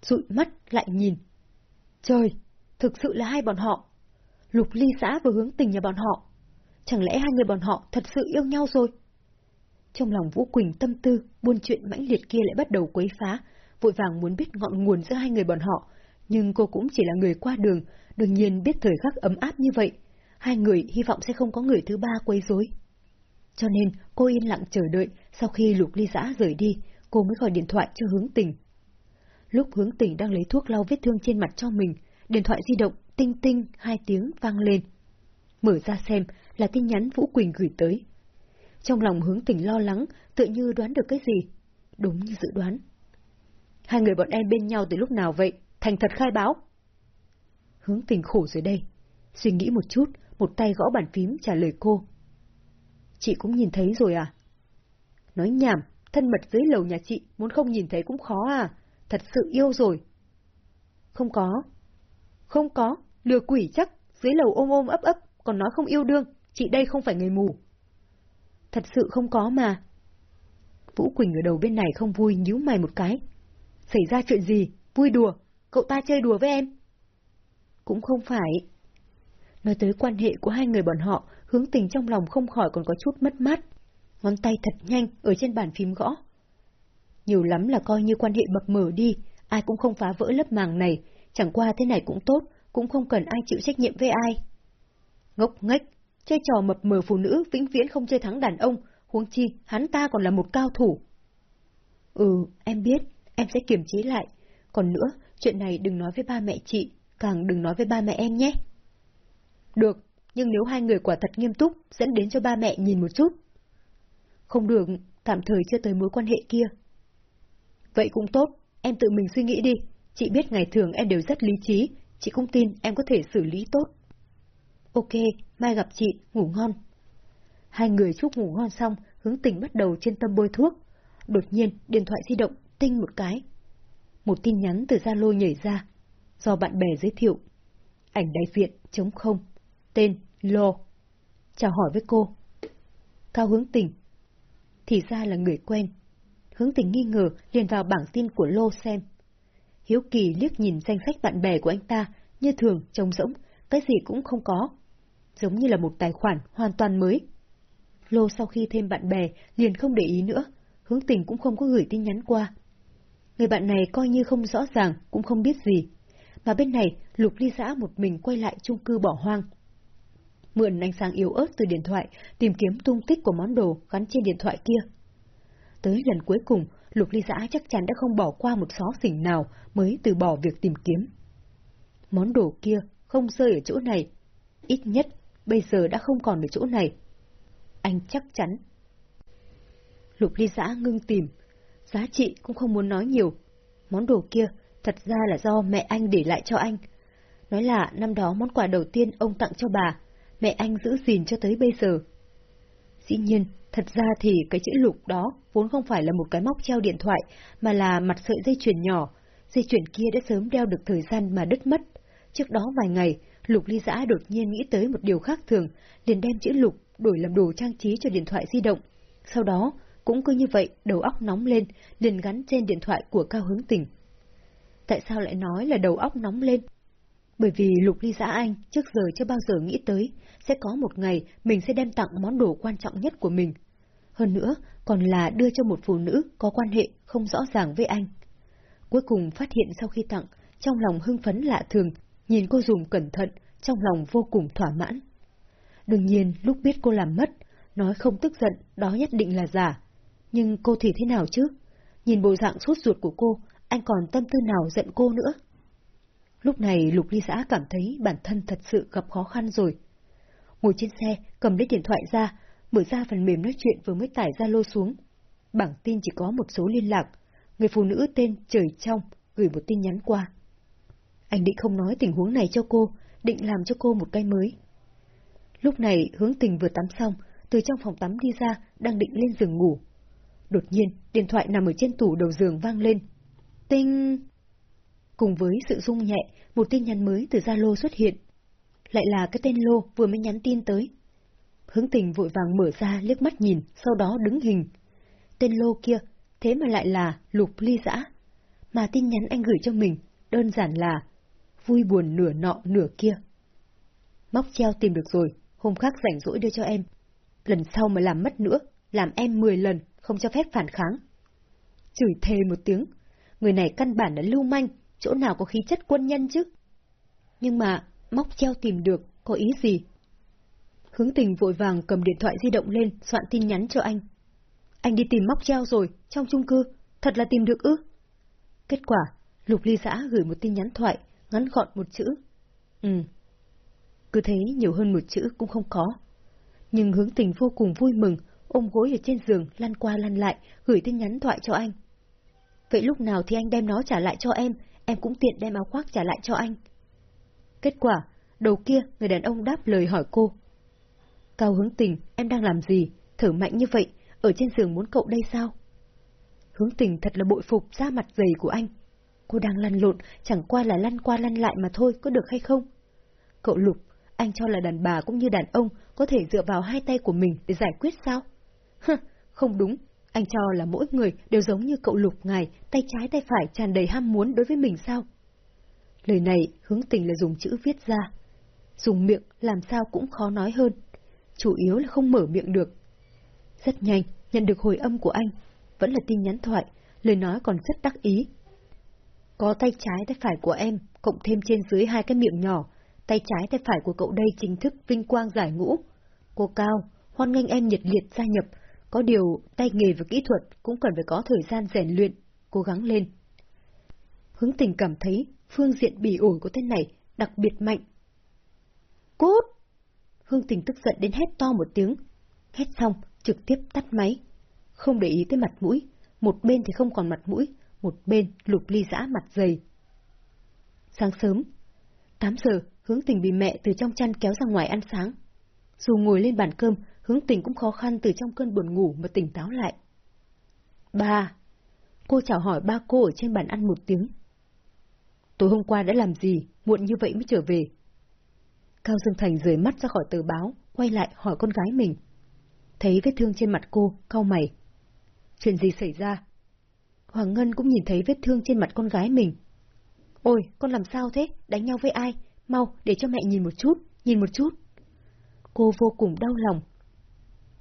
Rụi mắt lại nhìn. Trời, thực sự là hai bọn họ. Lục ly xã và hướng tình nhà bọn họ. Chẳng lẽ hai người bọn họ thật sự yêu nhau rồi? Trong lòng Vũ Quỳnh tâm tư, buôn chuyện mãnh liệt kia lại bắt đầu quấy phá, vội vàng muốn biết ngọn nguồn giữa hai người bọn họ, nhưng cô cũng chỉ là người qua đường, đương nhiên biết thời khắc ấm áp như vậy, hai người hy vọng sẽ không có người thứ ba quấy rối. Cho nên cô yên lặng chờ đợi, sau khi Lục Ly Giã rời đi, cô mới gọi điện thoại cho hướng tình. Lúc hướng tình đang lấy thuốc lau vết thương trên mặt cho mình, điện thoại di động tinh tinh hai tiếng vang lên. Mở ra xem là tin nhắn Vũ Quỳnh gửi tới. Trong lòng hướng tình lo lắng, tự như đoán được cái gì. Đúng như dự đoán. Hai người bọn em bên nhau từ lúc nào vậy? Thành thật khai báo. Hướng tình khổ dưới đây. Suy nghĩ một chút, một tay gõ bàn phím trả lời cô. Chị cũng nhìn thấy rồi à? Nói nhảm, thân mật dưới lầu nhà chị, muốn không nhìn thấy cũng khó à? Thật sự yêu rồi. Không có. Không có, lừa quỷ chắc, dưới lầu ôm ôm ấp ấp, còn nói không yêu đương, chị đây không phải người mù. Thật sự không có mà. Vũ Quỳnh ở đầu bên này không vui nhíu mày một cái. Xảy ra chuyện gì? Vui đùa? Cậu ta chơi đùa với em? Cũng không phải. Nói tới quan hệ của hai người bọn họ, hướng tình trong lòng không khỏi còn có chút mất mát. Ngón tay thật nhanh ở trên bàn phím gõ. Nhiều lắm là coi như quan hệ bập mở đi, ai cũng không phá vỡ lớp màng này, chẳng qua thế này cũng tốt, cũng không cần ai chịu trách nhiệm với ai. Ngốc nghếch, chơi trò mập mờ phụ nữ vĩnh viễn không chơi thắng đàn ông, huống chi hắn ta còn là một cao thủ. Ừ, em biết, em sẽ kiềm chế lại. Còn nữa, chuyện này đừng nói với ba mẹ chị, càng đừng nói với ba mẹ em nhé. Được, nhưng nếu hai người quả thật nghiêm túc, dẫn đến cho ba mẹ nhìn một chút. Không được, tạm thời chưa tới mối quan hệ kia. Vậy cũng tốt, em tự mình suy nghĩ đi. Chị biết ngày thường em đều rất lý trí, chị cũng tin em có thể xử lý tốt. Ok, mai gặp chị, ngủ ngon. Hai người chúc ngủ ngon xong, hướng tình bắt đầu trên tâm bôi thuốc. Đột nhiên, điện thoại di động tinh một cái. Một tin nhắn từ Zalo nhảy ra, do bạn bè giới thiệu. Ảnh đại diện chống không. Tên, Lô. Chào hỏi với cô. Cao hướng tình. Thì ra là người quen. Hướng tình nghi ngờ liền vào bảng tin của Lô xem. Hiếu kỳ liếc nhìn danh sách bạn bè của anh ta, như thường, trông rỗng, cái gì cũng không có. Giống như là một tài khoản hoàn toàn mới. Lô sau khi thêm bạn bè liền không để ý nữa, hướng tình cũng không có gửi tin nhắn qua. Người bạn này coi như không rõ ràng, cũng không biết gì. Mà bên này, Lục Ly Giã một mình quay lại chung cư bỏ hoang. Mượn ánh sáng yếu ớt từ điện thoại, tìm kiếm tung tích của món đồ gắn trên điện thoại kia. Tới lần cuối cùng, Lục Ly Giã chắc chắn đã không bỏ qua một xó xỉnh nào mới từ bỏ việc tìm kiếm. Món đồ kia không rơi ở chỗ này. Ít nhất, bây giờ đã không còn ở chỗ này. Anh chắc chắn. Lục Ly Giã ngưng tìm. Giá trị cũng không muốn nói nhiều. Món đồ kia thật ra là do mẹ anh để lại cho anh. Nói là năm đó món quà đầu tiên ông tặng cho bà, mẹ anh giữ gìn cho tới bây giờ. Dĩ nhiên, thật ra thì cái chữ lục đó vốn không phải là một cái móc treo điện thoại, mà là mặt sợi dây chuyền nhỏ. Dây chuyền kia đã sớm đeo được thời gian mà đứt mất. Trước đó vài ngày, Lục Ly Giã đột nhiên nghĩ tới một điều khác thường, liền đem chữ lục đổi làm đồ trang trí cho điện thoại di động. Sau đó, cũng cứ như vậy, đầu óc nóng lên, liền gắn trên điện thoại của Cao Hướng Tình. Tại sao lại nói là đầu óc nóng lên? Bởi vì Lục Ly Giã Anh trước giờ chưa bao giờ nghĩ tới, sẽ có một ngày mình sẽ đem tặng món đồ quan trọng nhất của mình. Hơn nữa, còn là đưa cho một phụ nữ có quan hệ không rõ ràng với anh. Cuối cùng phát hiện sau khi tặng, trong lòng hưng phấn lạ thường, nhìn cô dùng cẩn thận, trong lòng vô cùng thỏa mãn. Đương nhiên, lúc biết cô làm mất, nói không tức giận, đó nhất định là giả. Nhưng cô thì thế nào chứ? Nhìn bộ dạng sốt ruột của cô, anh còn tâm tư nào giận cô nữa? Lúc này Lục Ly Giã cảm thấy bản thân thật sự gặp khó khăn rồi. Ngồi trên xe, cầm lấy điện thoại ra, mở ra phần mềm nói chuyện vừa mới tải ra lô xuống. Bảng tin chỉ có một số liên lạc, người phụ nữ tên Trời Trong gửi một tin nhắn qua. Anh định không nói tình huống này cho cô, định làm cho cô một cái mới. Lúc này hướng tình vừa tắm xong, từ trong phòng tắm đi ra, đang định lên giường ngủ. Đột nhiên, điện thoại nằm ở trên tủ đầu giường vang lên. Tinh! Cùng với sự rung nhẹ, một tin nhắn mới từ Zalo xuất hiện. Lại là cái tên Lô vừa mới nhắn tin tới. Hướng tình vội vàng mở ra liếc mắt nhìn, sau đó đứng hình. Tên Lô kia, thế mà lại là Lục Ly Dã. Mà tin nhắn anh gửi cho mình, đơn giản là vui buồn nửa nọ nửa kia. Móc treo tìm được rồi, hôm khác rảnh rỗi đưa cho em. Lần sau mà làm mất nữa, làm em 10 lần, không cho phép phản kháng. Chửi thề một tiếng, người này căn bản đã lưu manh, chỗ nào có khí chất quân nhân chứ? Nhưng mà, móc treo tìm được, có ý gì? Hướng tình vội vàng cầm điện thoại di động lên, soạn tin nhắn cho anh. Anh đi tìm móc treo rồi, trong chung cư, thật là tìm được ư? Kết quả, Lục Ly Giã gửi một tin nhắn thoại, ngắn gọn một chữ. Ừ. Cứ thế nhiều hơn một chữ cũng không có. Nhưng hướng tình vô cùng vui mừng, ôm gối ở trên giường, lăn qua lăn lại, gửi tin nhắn thoại cho anh. Vậy lúc nào thì anh đem nó trả lại cho em, em cũng tiện đem áo khoác trả lại cho anh. Kết quả, đầu kia người đàn ông đáp lời hỏi cô. Cao hướng tình, em đang làm gì? Thở mạnh như vậy, ở trên giường muốn cậu đây sao? Hướng tình thật là bội phục ra mặt dày của anh. Cô đang lăn lộn, chẳng qua là lăn qua lăn lại mà thôi, có được hay không? Cậu Lục, anh cho là đàn bà cũng như đàn ông có thể dựa vào hai tay của mình để giải quyết sao? Hừ, không đúng, anh cho là mỗi người đều giống như cậu lục ngài, tay trái tay phải tràn đầy ham muốn đối với mình sao? Lời này hướng tình là dùng chữ viết ra. Dùng miệng làm sao cũng khó nói hơn. Chủ yếu là không mở miệng được. Rất nhanh, nhận được hồi âm của anh. Vẫn là tin nhắn thoại, lời nói còn rất đắc ý. Có tay trái tay phải của em, cộng thêm trên dưới hai cái miệng nhỏ. Tay trái tay phải của cậu đây chính thức vinh quang giải ngũ. Cô Cao, hoan nghênh em nhiệt liệt gia nhập. Có điều, tay nghề và kỹ thuật cũng cần phải có thời gian rèn luyện, cố gắng lên. Hướng tình cảm thấy phương diện bỉ ổi của tên này đặc biệt mạnh. Cút! Hương tình tức giận đến hét to một tiếng. Hét xong, trực tiếp tắt máy. Không để ý tới mặt mũi, một bên thì không còn mặt mũi, một bên lục ly giã mặt dày. Sáng sớm, 8 giờ, hướng tình bị mẹ từ trong chăn kéo ra ngoài ăn sáng. Dù ngồi lên bàn cơm, hướng tình cũng khó khăn từ trong cơn buồn ngủ mà tỉnh táo lại. Ba! Cô chào hỏi ba cô ở trên bàn ăn một tiếng. Tối hôm qua đã làm gì, muộn như vậy mới trở về. Cao Dương Thành rời mắt ra khỏi tờ báo, quay lại hỏi con gái mình. Thấy vết thương trên mặt cô, cau mày. Chuyện gì xảy ra? Hoàng Ngân cũng nhìn thấy vết thương trên mặt con gái mình. Ôi, con làm sao thế? Đánh nhau với ai? Mau, để cho mẹ nhìn một chút, nhìn một chút. Cô vô cùng đau lòng.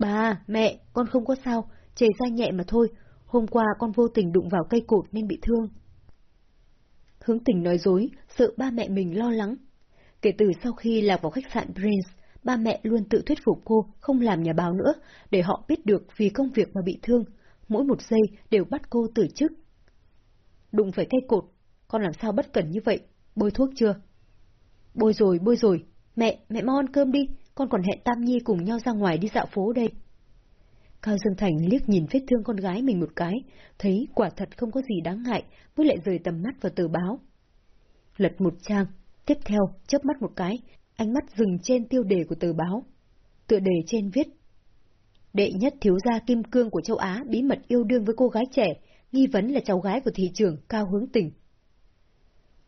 Bà, mẹ, con không có sao, chảy ra nhẹ mà thôi. Hôm qua con vô tình đụng vào cây cột nên bị thương. Hướng tình nói dối, sợ ba mẹ mình lo lắng. Kể từ sau khi lạc vào khách sạn Prince, ba mẹ luôn tự thuyết phục cô không làm nhà báo nữa, để họ biết được vì công việc mà bị thương, mỗi một giây đều bắt cô từ chức. Đụng phải cây cột, con làm sao bất cẩn như vậy, bôi thuốc chưa? Bôi rồi, bôi rồi, mẹ, mẹ mau ăn cơm đi, con còn hẹn Tam Nhi cùng nhau ra ngoài đi dạo phố đây. Cao Dương Thành liếc nhìn vết thương con gái mình một cái, thấy quả thật không có gì đáng ngại, mới lại rời tầm mắt vào tờ báo. Lật một trang, tiếp theo, chớp mắt một cái, ánh mắt dừng trên tiêu đề của tờ báo. Tựa đề trên viết Đệ nhất thiếu gia kim cương của châu Á bí mật yêu đương với cô gái trẻ, nghi vấn là cháu gái của thị trưởng Cao Hướng Tình.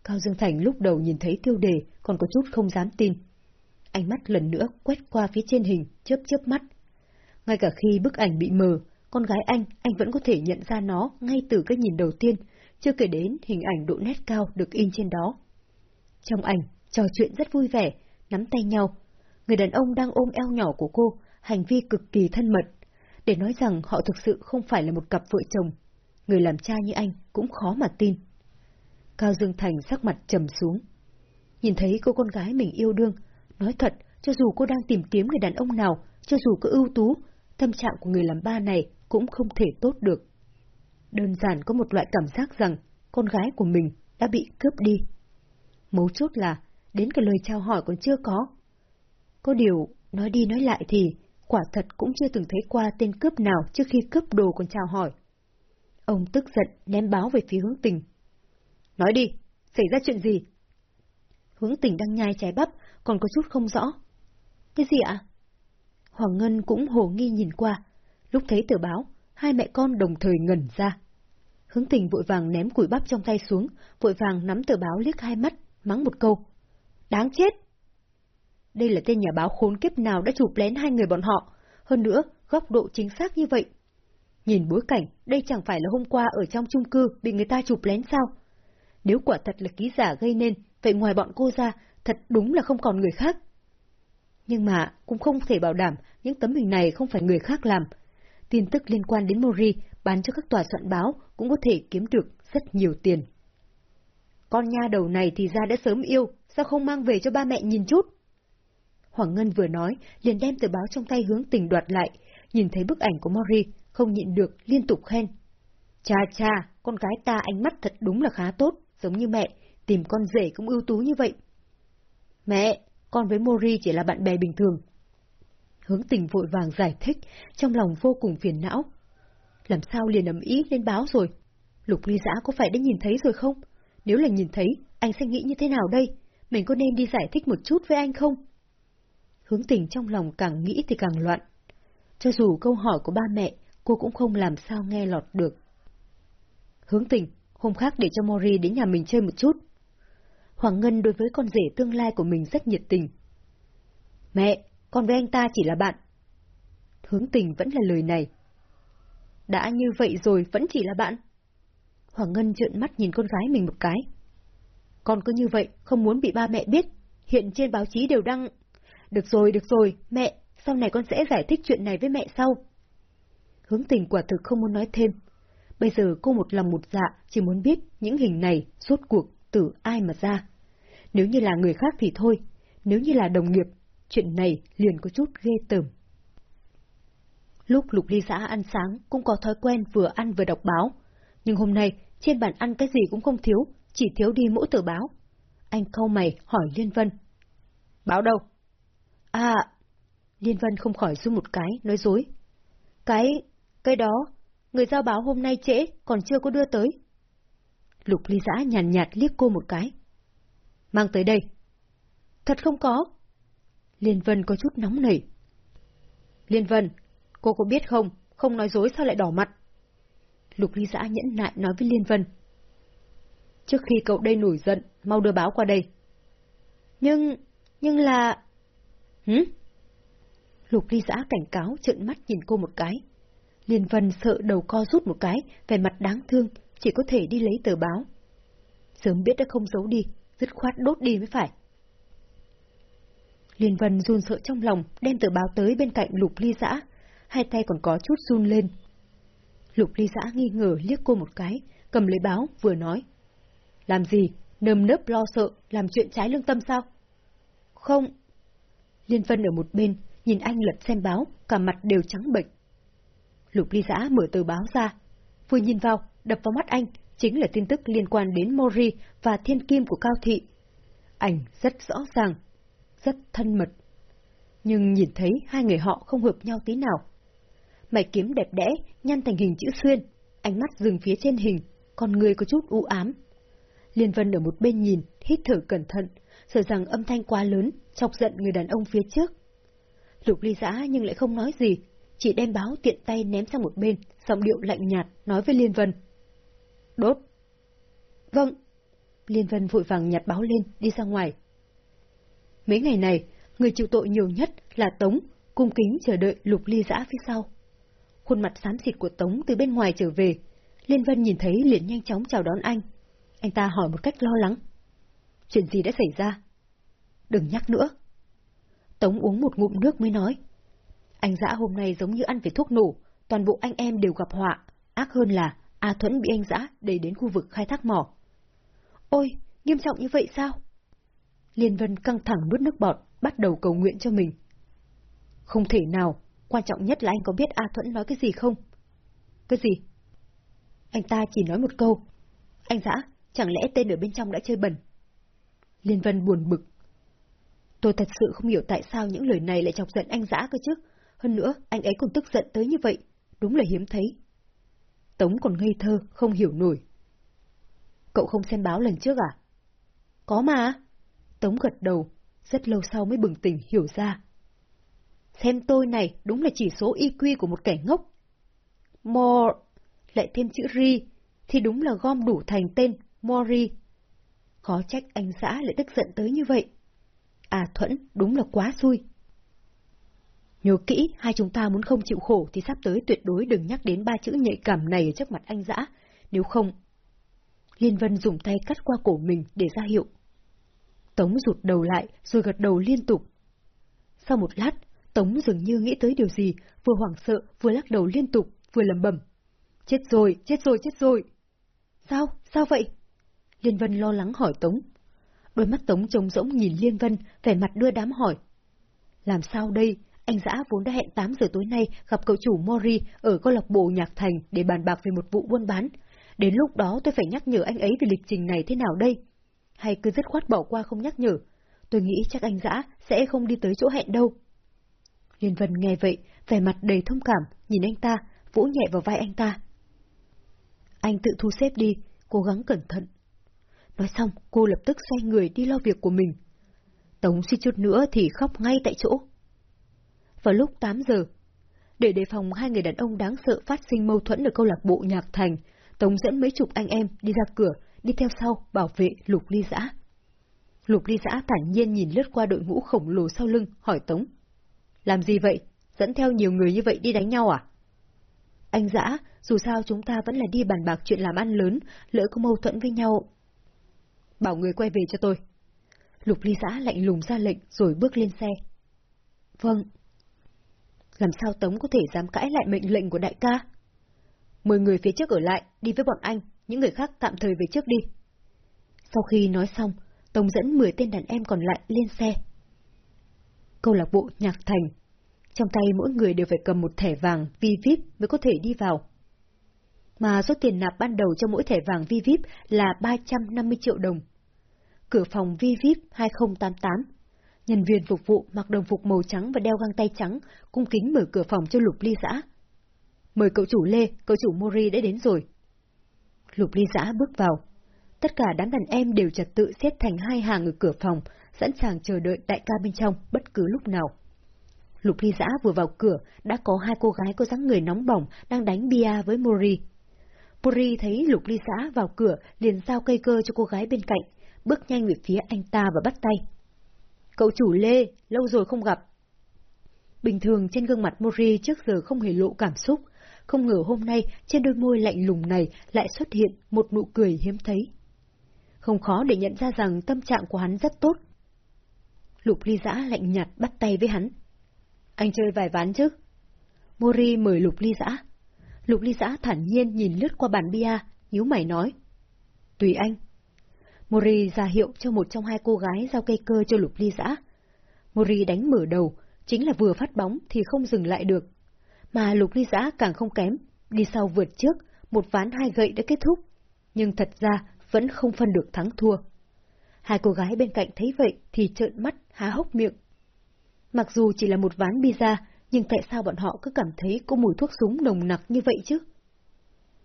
Cao Dương Thành lúc đầu nhìn thấy tiêu đề, còn có chút không dám tin. Ánh mắt lần nữa quét qua phía trên hình, chớp chớp mắt. Ngay cả khi bức ảnh bị mờ, con gái anh, anh vẫn có thể nhận ra nó ngay từ cái nhìn đầu tiên, chưa kể đến hình ảnh độ nét cao được in trên đó. Trong ảnh, trò chuyện rất vui vẻ, nắm tay nhau. Người đàn ông đang ôm eo nhỏ của cô, hành vi cực kỳ thân mật. Để nói rằng họ thực sự không phải là một cặp vợ chồng. Người làm cha như anh cũng khó mà tin. Cao Dương Thành sắc mặt trầm xuống. Nhìn thấy cô con gái mình yêu đương, nói thật, cho dù cô đang tìm kiếm người đàn ông nào, cho dù có ưu tú, tâm trạng của người làm ba này cũng không thể tốt được. Đơn giản có một loại cảm giác rằng con gái của mình đã bị cướp đi. Mấu chốt là, đến cái lời chào hỏi còn chưa có. Có điều, nói đi nói lại thì, quả thật cũng chưa từng thấy qua tên cướp nào trước khi cướp đồ còn chào hỏi. Ông tức giận ném báo về phía hướng tình. Nói đi, xảy ra chuyện gì? Hướng tình đang nhai trái bắp, còn có chút không rõ. Cái gì ạ? Hoàng Ngân cũng hồ nghi nhìn qua. Lúc thấy tờ báo, hai mẹ con đồng thời ngẩn ra. Hướng tình vội vàng ném củi bắp trong tay xuống, vội vàng nắm tờ báo liếc hai mắt, mắng một câu. Đáng chết! Đây là tên nhà báo khốn kiếp nào đã chụp lén hai người bọn họ, hơn nữa, góc độ chính xác như vậy. Nhìn bối cảnh, đây chẳng phải là hôm qua ở trong chung cư bị người ta chụp lén sao? Nếu quả thật là ký giả gây nên, vậy ngoài bọn cô ra, thật đúng là không còn người khác. Nhưng mà cũng không thể bảo đảm những tấm hình này không phải người khác làm. Tin tức liên quan đến Mori bán cho các tòa soạn báo cũng có thể kiếm được rất nhiều tiền. Con nha đầu này thì ra đã sớm yêu, sao không mang về cho ba mẹ nhìn chút? Hoàng Ngân vừa nói, liền đem tờ báo trong tay hướng tình đoạt lại, nhìn thấy bức ảnh của Mori, không nhịn được, liên tục khen. Cha cha, con gái ta ánh mắt thật đúng là khá tốt, giống như mẹ, tìm con rể cũng ưu tú như vậy. Mẹ, con với Mori chỉ là bạn bè bình thường. Hướng tình vội vàng giải thích, trong lòng vô cùng phiền não. Làm sao liền ầm ý lên báo rồi? Lục ly giã có phải đã nhìn thấy rồi không? Nếu là nhìn thấy, anh sẽ nghĩ như thế nào đây? Mình có nên đi giải thích một chút với anh không? Hướng tình trong lòng càng nghĩ thì càng loạn. Cho dù câu hỏi của ba mẹ, cô cũng không làm sao nghe lọt được. Hướng tình, hôm khác để cho Mori đến nhà mình chơi một chút. Hoàng Ngân đối với con rể tương lai của mình rất nhiệt tình. Mẹ, con với anh ta chỉ là bạn. Hướng tình vẫn là lời này. Đã như vậy rồi vẫn chỉ là bạn. Hoàng Ngân trợn mắt nhìn con gái mình một cái. Con cứ như vậy, không muốn bị ba mẹ biết. Hiện trên báo chí đều đăng... Được rồi, được rồi, mẹ, sau này con sẽ giải thích chuyện này với mẹ sau. Hướng tình quả thực không muốn nói thêm. Bây giờ cô một lòng một dạ chỉ muốn biết những hình này suốt cuộc từ ai mà ra. Nếu như là người khác thì thôi, nếu như là đồng nghiệp, chuyện này liền có chút ghê tởm. Lúc Lục Ly xã ăn sáng cũng có thói quen vừa ăn vừa đọc báo, nhưng hôm nay trên bàn ăn cái gì cũng không thiếu, chỉ thiếu đi mỗi tờ báo. Anh câu mày hỏi Liên Vân. Báo đâu? À, Liên Vân không khỏi run một cái, nói dối. Cái, cái đó, người giao báo hôm nay trễ, còn chưa có đưa tới. Lục ly giã nhàn nhạt, nhạt liếc cô một cái. Mang tới đây. Thật không có. Liên Vân có chút nóng nảy. Liên Vân, cô có biết không, không nói dối sao lại đỏ mặt? Lục ly giã nhẫn nại nói với Liên Vân. Trước khi cậu đây nổi giận, mau đưa báo qua đây. Nhưng, nhưng là... Hứ? Lục ly giã cảnh cáo trợn mắt nhìn cô một cái. Liên Vân sợ đầu co rút một cái, vẻ mặt đáng thương, chỉ có thể đi lấy tờ báo. Sớm biết đã không giấu đi, dứt khoát đốt đi mới phải. Liên Vân run sợ trong lòng, đem tờ báo tới bên cạnh Lục Ly Dã, hai tay còn có chút run lên. Lục Ly Dã nghi ngờ liếc cô một cái, cầm lấy báo, vừa nói. Làm gì? Nơm nớp lo sợ, làm chuyện trái lương tâm sao? Không. Liên Vân ở một bên, nhìn anh lật xem báo, cả mặt đều trắng bệch. Lục ly Dã mở tờ báo ra. Vừa nhìn vào, đập vào mắt anh, chính là tin tức liên quan đến Mori và thiên kim của Cao Thị. Ảnh rất rõ ràng, rất thân mật. Nhưng nhìn thấy hai người họ không hợp nhau tí nào. Mày kiếm đẹp đẽ, nhăn thành hình chữ xuyên, ánh mắt dừng phía trên hình, con người có chút u ám. Liên Vân ở một bên nhìn, hít thở cẩn thận, sợ rằng âm thanh quá lớn, chọc giận người đàn ông phía trước. Lục ly giã nhưng lại không nói gì, chỉ đem báo tiện tay ném sang một bên, giọng điệu lạnh nhạt, nói với Liên Vân. Đốt. Vâng. Liên Vân vội vàng nhặt báo lên, đi ra ngoài. Mấy ngày này, người chịu tội nhiều nhất là Tống, cung kính chờ đợi lục ly giã phía sau. Khuôn mặt xám xịt của Tống từ bên ngoài trở về, Liên Vân nhìn thấy liền nhanh chóng chào đón anh. Anh ta hỏi một cách lo lắng. Chuyện gì đã xảy ra? Đừng nhắc nữa. Tống uống một ngụm nước mới nói. Anh dã hôm nay giống như ăn phải thuốc nổ, toàn bộ anh em đều gặp họa, ác hơn là A Thuẫn bị anh dã đẩy đến khu vực khai thác mỏ. Ôi, nghiêm trọng như vậy sao? Liên Vân căng thẳng nuốt nước bọt, bắt đầu cầu nguyện cho mình. Không thể nào, quan trọng nhất là anh có biết A Thuẫn nói cái gì không? Cái gì? Anh ta chỉ nói một câu. Anh dã, chẳng lẽ tên ở bên trong đã chơi bẩn? Liên Vân buồn bực. Tôi thật sự không hiểu tại sao những lời này lại chọc giận anh dã cơ chứ. Hơn nữa, anh ấy còn tức giận tới như vậy. Đúng là hiếm thấy. Tống còn ngây thơ, không hiểu nổi. Cậu không xem báo lần trước à? Có mà. Tống gật đầu, rất lâu sau mới bừng tỉnh hiểu ra. Xem tôi này đúng là chỉ số IQ của một kẻ ngốc. More, lại thêm chữ ri, thì đúng là gom đủ thành tên Mori. Khó trách anh xã lại tức giận tới như vậy. À Thuẫn, đúng là quá xui. Nhớ kỹ, hai chúng ta muốn không chịu khổ thì sắp tới tuyệt đối đừng nhắc đến ba chữ nhạy cảm này ở trước mặt anh dã, nếu không... Liên Vân dùng tay cắt qua cổ mình để ra hiệu. Tống rụt đầu lại rồi gật đầu liên tục. Sau một lát, Tống dường như nghĩ tới điều gì, vừa hoảng sợ, vừa lắc đầu liên tục, vừa lầm bầm. Chết rồi, chết rồi, chết rồi. Sao, sao vậy? Liên Vân lo lắng hỏi Tống. Đôi mắt Tống trống rỗng nhìn Liên Vân, vẻ mặt đưa đám hỏi. Làm sao đây? Anh Dã vốn đã hẹn 8 giờ tối nay gặp cậu chủ Mori ở câu lạc bộ Nhạc Thành để bàn bạc về một vụ buôn bán. Đến lúc đó tôi phải nhắc nhở anh ấy về lịch trình này thế nào đây? Hay cứ dứt khoát bỏ qua không nhắc nhở? Tôi nghĩ chắc anh Dã sẽ không đi tới chỗ hẹn đâu. Liên Vân nghe vậy, vẻ mặt đầy thông cảm, nhìn anh ta, vỗ nhẹ vào vai anh ta. Anh tự thu xếp đi, cố gắng cẩn thận. Nói xong, cô lập tức xoay người đi lo việc của mình. Tống suy chút nữa thì khóc ngay tại chỗ. Vào lúc 8 giờ, để đề phòng hai người đàn ông đáng sợ phát sinh mâu thuẫn ở câu lạc bộ Nhạc Thành, Tống dẫn mấy chục anh em đi ra cửa, đi theo sau bảo vệ Lục Ly Giã. Lục ly giã thản nhiên nhìn lướt qua đội ngũ khổng lồ sau lưng, hỏi Tống. Làm gì vậy? Dẫn theo nhiều người như vậy đi đánh nhau à? Anh dã, dù sao chúng ta vẫn là đi bàn bạc chuyện làm ăn lớn, lỡ có mâu thuẫn với nhau. Bảo người quay về cho tôi. Lục ly giã lạnh lùng ra lệnh rồi bước lên xe. Vâng. Làm sao Tống có thể dám cãi lại mệnh lệnh của đại ca? Mười người phía trước ở lại, đi với bọn anh, những người khác tạm thời về trước đi. Sau khi nói xong, Tống dẫn 10 tên đàn em còn lại lên xe. Câu lạc bộ Nhạc Thành. Trong tay mỗi người đều phải cầm một thẻ vàng VIP mới có thể đi vào. Mà số tiền nạp ban đầu cho mỗi thẻ vàng VIP là 350 triệu đồng. Cửa phòng VIP 2088. Nhân viên phục vụ mặc đồng phục màu trắng và đeo găng tay trắng, cung kính mở cửa phòng cho Lục Ly Giã. Mời cậu chủ Lê, cậu chủ Mori đã đến rồi. Lục Ly Giã bước vào. Tất cả đám đàn em đều trật tự xếp thành hai hàng ở cửa phòng, sẵn sàng chờ đợi đại ca bên trong bất cứ lúc nào. Lục Ly Giã vừa vào cửa, đã có hai cô gái có dáng người nóng bỏng đang đánh bia với Mori. Mori thấy Lục Ly Giã vào cửa liền giao cây cơ cho cô gái bên cạnh, bước nhanh về phía anh ta và bắt tay. Cậu chủ Lê, lâu rồi không gặp. Bình thường trên gương mặt Mori trước giờ không hề lộ cảm xúc, không ngờ hôm nay trên đôi môi lạnh lùng này lại xuất hiện một nụ cười hiếm thấy. Không khó để nhận ra rằng tâm trạng của hắn rất tốt. Lục ly giã lạnh nhạt bắt tay với hắn. Anh chơi vài ván chứ? Mori mời lục ly giã. Lục ly giã thản nhiên nhìn lướt qua bàn bia, nhíu mày nói. Tùy anh. Mori ra hiệu cho một trong hai cô gái giao cây cơ cho lục ly giã. Mori đánh mở đầu, chính là vừa phát bóng thì không dừng lại được. Mà lục ly giã càng không kém, đi sau vượt trước, một ván hai gậy đã kết thúc. Nhưng thật ra vẫn không phân được thắng thua. Hai cô gái bên cạnh thấy vậy thì trợn mắt, há hốc miệng. Mặc dù chỉ là một ván pizza, nhưng tại sao bọn họ cứ cảm thấy có mùi thuốc súng nồng nặc như vậy chứ?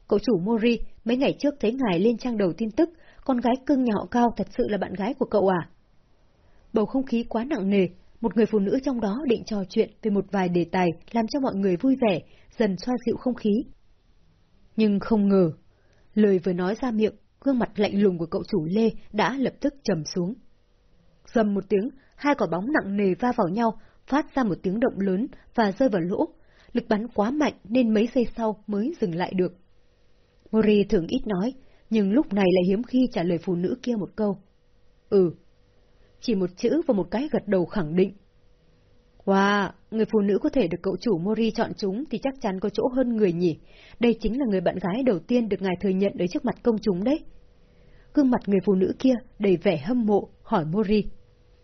Cậu chủ Mori mấy ngày trước thấy ngài lên trang đầu tin tức, con gái cưng nhà họ Cao thật sự là bạn gái của cậu à? Bầu không khí quá nặng nề, một người phụ nữ trong đó định trò chuyện về một vài đề tài làm cho mọi người vui vẻ, dần xoa dịu không khí. Nhưng không ngờ, lời vừa nói ra miệng, gương mặt lạnh lùng của cậu chủ Lê đã lập tức trầm xuống. Dầm một tiếng, hai quả bóng nặng nề va vào nhau, phát ra một tiếng động lớn và rơi vào lỗ. Lực bắn quá mạnh nên mấy giây sau mới dừng lại được. Mori thường ít nói, nhưng lúc này lại hiếm khi trả lời phụ nữ kia một câu. Ừ. Chỉ một chữ và một cái gật đầu khẳng định. Wow, người phụ nữ có thể được cậu chủ Mori chọn chúng thì chắc chắn có chỗ hơn người nhỉ. Đây chính là người bạn gái đầu tiên được ngài thừa nhận ở trước mặt công chúng đấy. Gương mặt người phụ nữ kia đầy vẻ hâm mộ, hỏi Mori.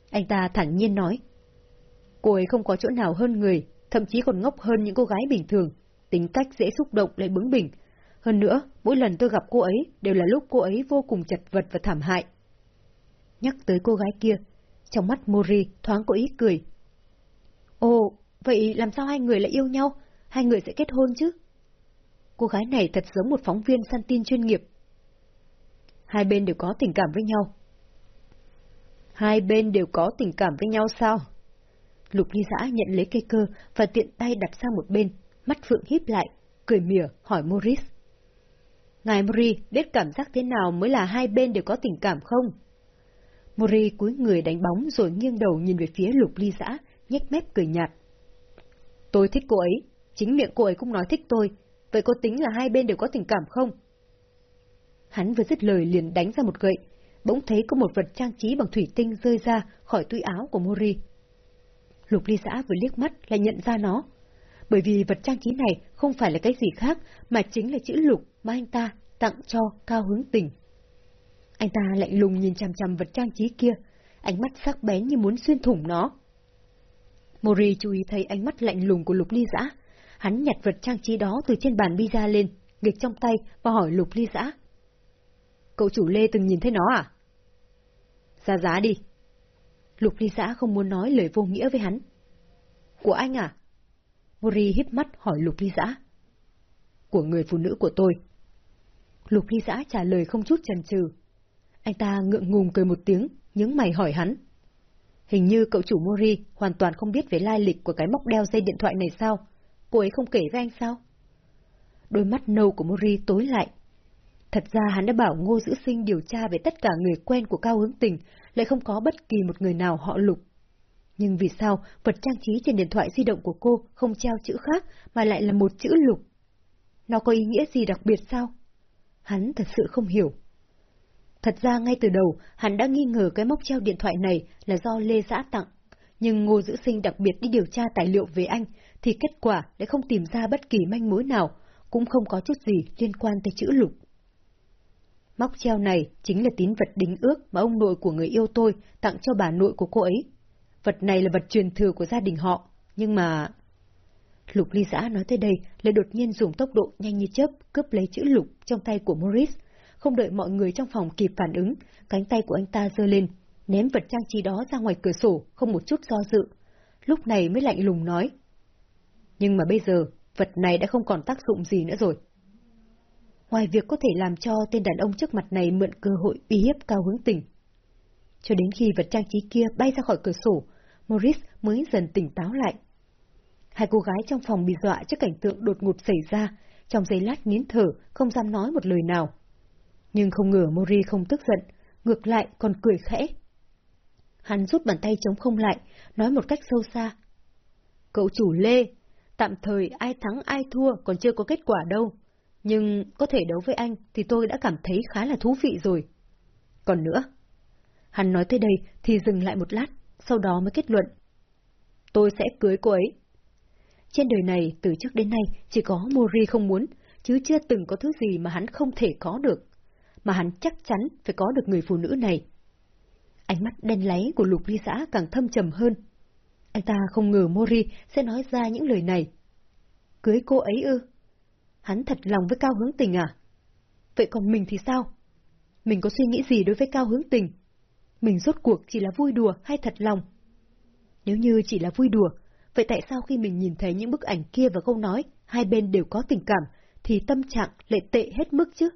Anh ta thẳng nhiên nói. Cô ấy không có chỗ nào hơn người, thậm chí còn ngốc hơn những cô gái bình thường. Tính cách dễ xúc động lại bướng bỉnh. Hơn nữa, mỗi lần tôi gặp cô ấy đều là lúc cô ấy vô cùng chật vật và thảm hại. Nhắc tới cô gái kia, trong mắt Mori thoáng có ý cười. Ồ, vậy làm sao hai người lại yêu nhau? Hai người sẽ kết hôn chứ? Cô gái này thật giống một phóng viên săn tin chuyên nghiệp. Hai bên đều có tình cảm với nhau. Hai bên đều có tình cảm với nhau sao? Lục ly giã nhận lấy cây cơ và tiện tay đặt sang một bên, mắt phượng híp lại, cười mỉa hỏi Morris. Ngài Mori biết cảm giác thế nào mới là hai bên đều có tình cảm không? Mori cúi người đánh bóng rồi nghiêng đầu nhìn về phía lục ly giã, nhếch mép cười nhạt. Tôi thích cô ấy, chính miệng cô ấy cũng nói thích tôi, vậy có tính là hai bên đều có tình cảm không? Hắn vừa dứt lời liền đánh ra một gậy, bỗng thấy có một vật trang trí bằng thủy tinh rơi ra khỏi túi áo của Mori. Lục ly xã vừa liếc mắt lại nhận ra nó, bởi vì vật trang trí này không phải là cái gì khác mà chính là chữ lục mà anh ta tặng cho Cao Hướng Tình. Anh ta lạnh lùng nhìn chằm chằm vật trang trí kia, ánh mắt sắc bén như muốn xuyên thủng nó. Mori chú ý thấy ánh mắt lạnh lùng của Lục Ly Giã. Hắn nhặt vật trang trí đó từ trên bàn pizza lên, nghịch trong tay và hỏi Lục Ly Giã. Cậu chủ Lê từng nhìn thấy nó à? Ra giá đi. Lục Ly Giã không muốn nói lời vô nghĩa với hắn. Của anh à? Mori hít mắt hỏi Lục Ly Giã. Của người phụ nữ của tôi. Lục Ly Giã trả lời không chút chần chừ. Anh ta ngượng ngùng cười một tiếng, nhướng mày hỏi hắn. Hình như cậu chủ Mori hoàn toàn không biết về lai lịch của cái móc đeo dây điện thoại này sao? Cô ấy không kể với anh sao? Đôi mắt nâu của Mori tối lại. Thật ra hắn đã bảo Ngô dữ Sinh điều tra về tất cả người quen của Cao Hướng Tình, lại không có bất kỳ một người nào họ lục. Nhưng vì sao vật trang trí trên điện thoại di động của cô không treo chữ khác mà lại là một chữ lục? Nó có ý nghĩa gì đặc biệt sao? Hắn thật sự không hiểu. Thật ra ngay từ đầu, hắn đã nghi ngờ cái móc treo điện thoại này là do Lê Giã tặng. Nhưng Ngô dữ Sinh đặc biệt đi điều tra tài liệu về anh, thì kết quả lại không tìm ra bất kỳ manh mối nào, cũng không có chút gì liên quan tới chữ lục. Móc treo này chính là tín vật đính ước mà ông nội của người yêu tôi tặng cho bà nội của cô ấy. Vật này là vật truyền thừa của gia đình họ, nhưng mà... Lục ly giã nói tới đây lại đột nhiên dùng tốc độ nhanh như chớp cướp lấy chữ lục trong tay của Morris. Không đợi mọi người trong phòng kịp phản ứng, cánh tay của anh ta giơ lên, ném vật trang trí đó ra ngoài cửa sổ, không một chút do dự. Lúc này mới lạnh lùng nói. Nhưng mà bây giờ, vật này đã không còn tác dụng gì nữa rồi. Ngoài việc có thể làm cho tên đàn ông trước mặt này mượn cơ hội uy hiếp cao hướng tình. Cho đến khi vật trang trí kia bay ra khỏi cửa sổ, Morris mới dần tỉnh táo lại. Hai cô gái trong phòng bị dọa trước cảnh tượng đột ngột xảy ra, trong giây lát nín thở, không dám nói một lời nào. Nhưng không ngờ Mori không tức giận, ngược lại còn cười khẽ. Hắn rút bàn tay chống không lại, nói một cách sâu xa. Cậu chủ Lê, tạm thời ai thắng ai thua còn chưa có kết quả đâu. Nhưng có thể đấu với anh thì tôi đã cảm thấy khá là thú vị rồi. Còn nữa, hắn nói tới đây thì dừng lại một lát, sau đó mới kết luận. Tôi sẽ cưới cô ấy. Trên đời này, từ trước đến nay, chỉ có Mori không muốn, chứ chưa từng có thứ gì mà hắn không thể có được. Mà hắn chắc chắn phải có được người phụ nữ này. Ánh mắt đen láy của lục ly xã càng thâm trầm hơn. Anh ta không ngờ Mori sẽ nói ra những lời này. Cưới cô ấy ư? Hắn thật lòng với Cao Hướng Tình à? Vậy còn mình thì sao? Mình có suy nghĩ gì đối với Cao Hướng Tình? Mình rốt cuộc chỉ là vui đùa hay thật lòng? Nếu như chỉ là vui đùa, vậy tại sao khi mình nhìn thấy những bức ảnh kia và câu nói hai bên đều có tình cảm, thì tâm trạng lại tệ hết mức chứ?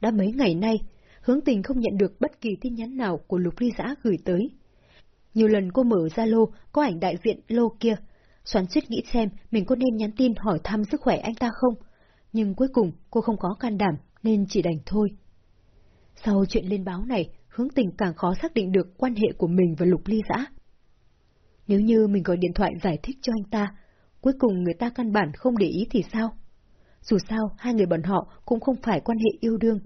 Đã mấy ngày nay, hướng tình không nhận được bất kỳ tin nhắn nào của Lục Ly Giã gửi tới. Nhiều lần cô mở ra lô, có ảnh đại diện lô kia, xoắn suýt nghĩ xem mình có nên nhắn tin hỏi thăm sức khỏe anh ta không, nhưng cuối cùng cô không có can đảm nên chỉ đành thôi. Sau chuyện lên báo này, hướng tình càng khó xác định được quan hệ của mình và Lục Ly Giã. Nếu như mình gọi điện thoại giải thích cho anh ta, cuối cùng người ta căn bản không để ý thì sao? Dù sao, hai người bọn họ cũng không phải quan hệ yêu đương.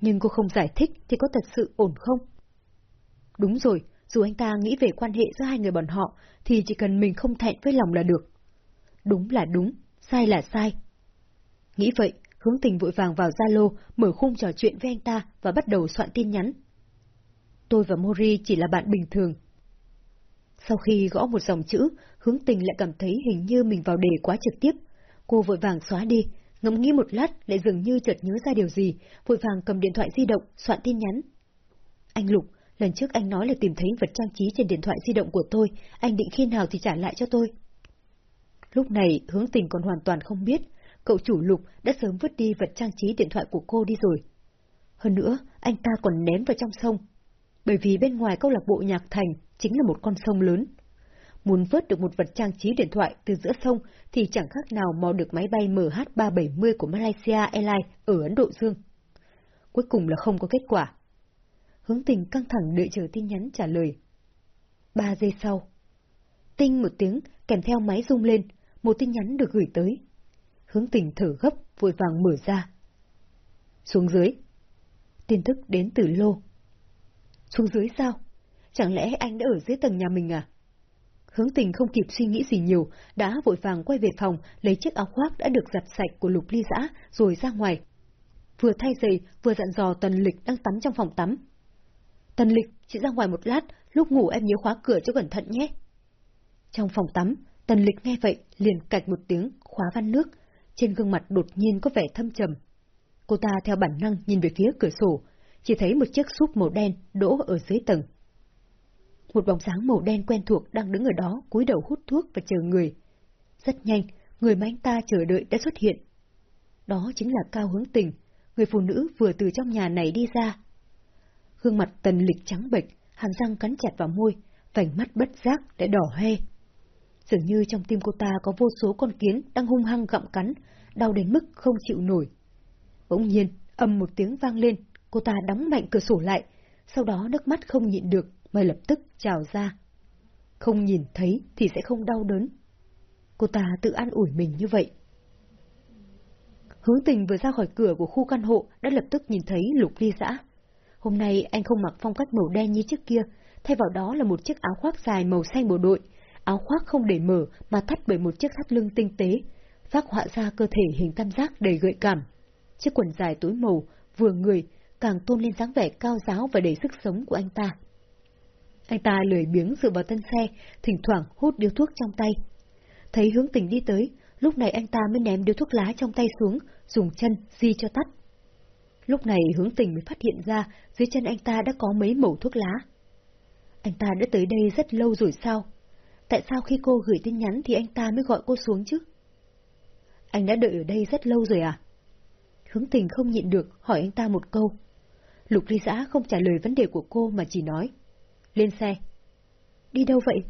Nhưng cô không giải thích thì có thật sự ổn không? Đúng rồi, dù anh ta nghĩ về quan hệ giữa hai người bọn họ, thì chỉ cần mình không thẹn với lòng là được. Đúng là đúng, sai là sai. Nghĩ vậy, hướng tình vội vàng vào Zalo, mở khung trò chuyện với anh ta và bắt đầu soạn tin nhắn. Tôi và Mori chỉ là bạn bình thường. Sau khi gõ một dòng chữ, hướng tình lại cảm thấy hình như mình vào đề quá trực tiếp. Cô vội vàng xóa đi, ngẫm nghĩ một lát lại dường như chợt nhớ ra điều gì, vội vàng cầm điện thoại di động, soạn tin nhắn. Anh Lục, lần trước anh nói là tìm thấy vật trang trí trên điện thoại di động của tôi, anh định khi nào thì trả lại cho tôi. Lúc này, hướng tình còn hoàn toàn không biết, cậu chủ Lục đã sớm vứt đi vật trang trí điện thoại của cô đi rồi. Hơn nữa, anh ta còn ném vào trong sông. Bởi vì bên ngoài câu lạc bộ nhạc thành chính là một con sông lớn. Muốn vớt được một vật trang trí điện thoại từ giữa sông thì chẳng khác nào mò được máy bay MH370 của Malaysia Airlines ở Ấn Độ Dương. Cuối cùng là không có kết quả. Hướng tình căng thẳng đợi chờ tin nhắn trả lời. Ba giây sau. Tinh một tiếng, kèm theo máy rung lên, một tin nhắn được gửi tới. Hướng tình thở gấp, vội vàng mở ra. Xuống dưới. Tin tức đến từ Lô. Xuống dưới sao? Chẳng lẽ anh đã ở dưới tầng nhà mình à? Hướng tình không kịp suy nghĩ gì nhiều, đã vội vàng quay về phòng, lấy chiếc áo khoác đã được giặt sạch của lục ly giã, rồi ra ngoài. Vừa thay giày, vừa dặn dò Tần Lịch đang tắm trong phòng tắm. Tần Lịch, chị ra ngoài một lát, lúc ngủ em nhớ khóa cửa cho cẩn thận nhé. Trong phòng tắm, Tần Lịch nghe vậy, liền cạch một tiếng, khóa van nước, trên gương mặt đột nhiên có vẻ thâm trầm. Cô ta theo bản năng nhìn về phía cửa sổ, chỉ thấy một chiếc súp màu đen đỗ ở dưới tầng. Một bóng dáng màu đen quen thuộc đang đứng ở đó cúi đầu hút thuốc và chờ người. Rất nhanh, người mà anh ta chờ đợi đã xuất hiện. Đó chính là Cao Hướng Tình, người phụ nữ vừa từ trong nhà này đi ra. Gương mặt tần lịch trắng bệch, hàm răng cắn chặt vào môi, vành mắt bất giác đã đỏ hoe. Dường như trong tim cô ta có vô số con kiến đang hung hăng gặm cắn, đau đến mức không chịu nổi. Bỗng nhiên, âm một tiếng vang lên, cô ta đóng mạnh cửa sổ lại, sau đó nước mắt không nhịn được mà lập tức trào ra. Không nhìn thấy thì sẽ không đau đớn. Cô ta tự an ủi mình như vậy. Hướng tình vừa ra khỏi cửa của khu căn hộ đã lập tức nhìn thấy lục ly dã. Hôm nay anh không mặc phong cách màu đen như trước kia, thay vào đó là một chiếc áo khoác dài màu xanh bộ đội, áo khoác không để mở mà thắt bởi một chiếc thắt lưng tinh tế, phác họa ra cơ thể hình tam giác đầy gợi cảm. Chiếc quần dài tối màu, vừa người, càng tôn lên dáng vẻ cao giáo và đầy sức sống của anh ta. Anh ta lười biếng dựa vào thân xe, thỉnh thoảng hút điếu thuốc trong tay. Thấy hướng tình đi tới, lúc này anh ta mới ném điếu thuốc lá trong tay xuống, dùng chân di cho tắt. Lúc này hướng tình mới phát hiện ra dưới chân anh ta đã có mấy mẩu thuốc lá. Anh ta đã tới đây rất lâu rồi sao? Tại sao khi cô gửi tin nhắn thì anh ta mới gọi cô xuống chứ? Anh đã đợi ở đây rất lâu rồi à? Hướng tình không nhịn được hỏi anh ta một câu. Lục ly giã không trả lời vấn đề của cô mà chỉ nói. Lên xe. Đi đâu vậy?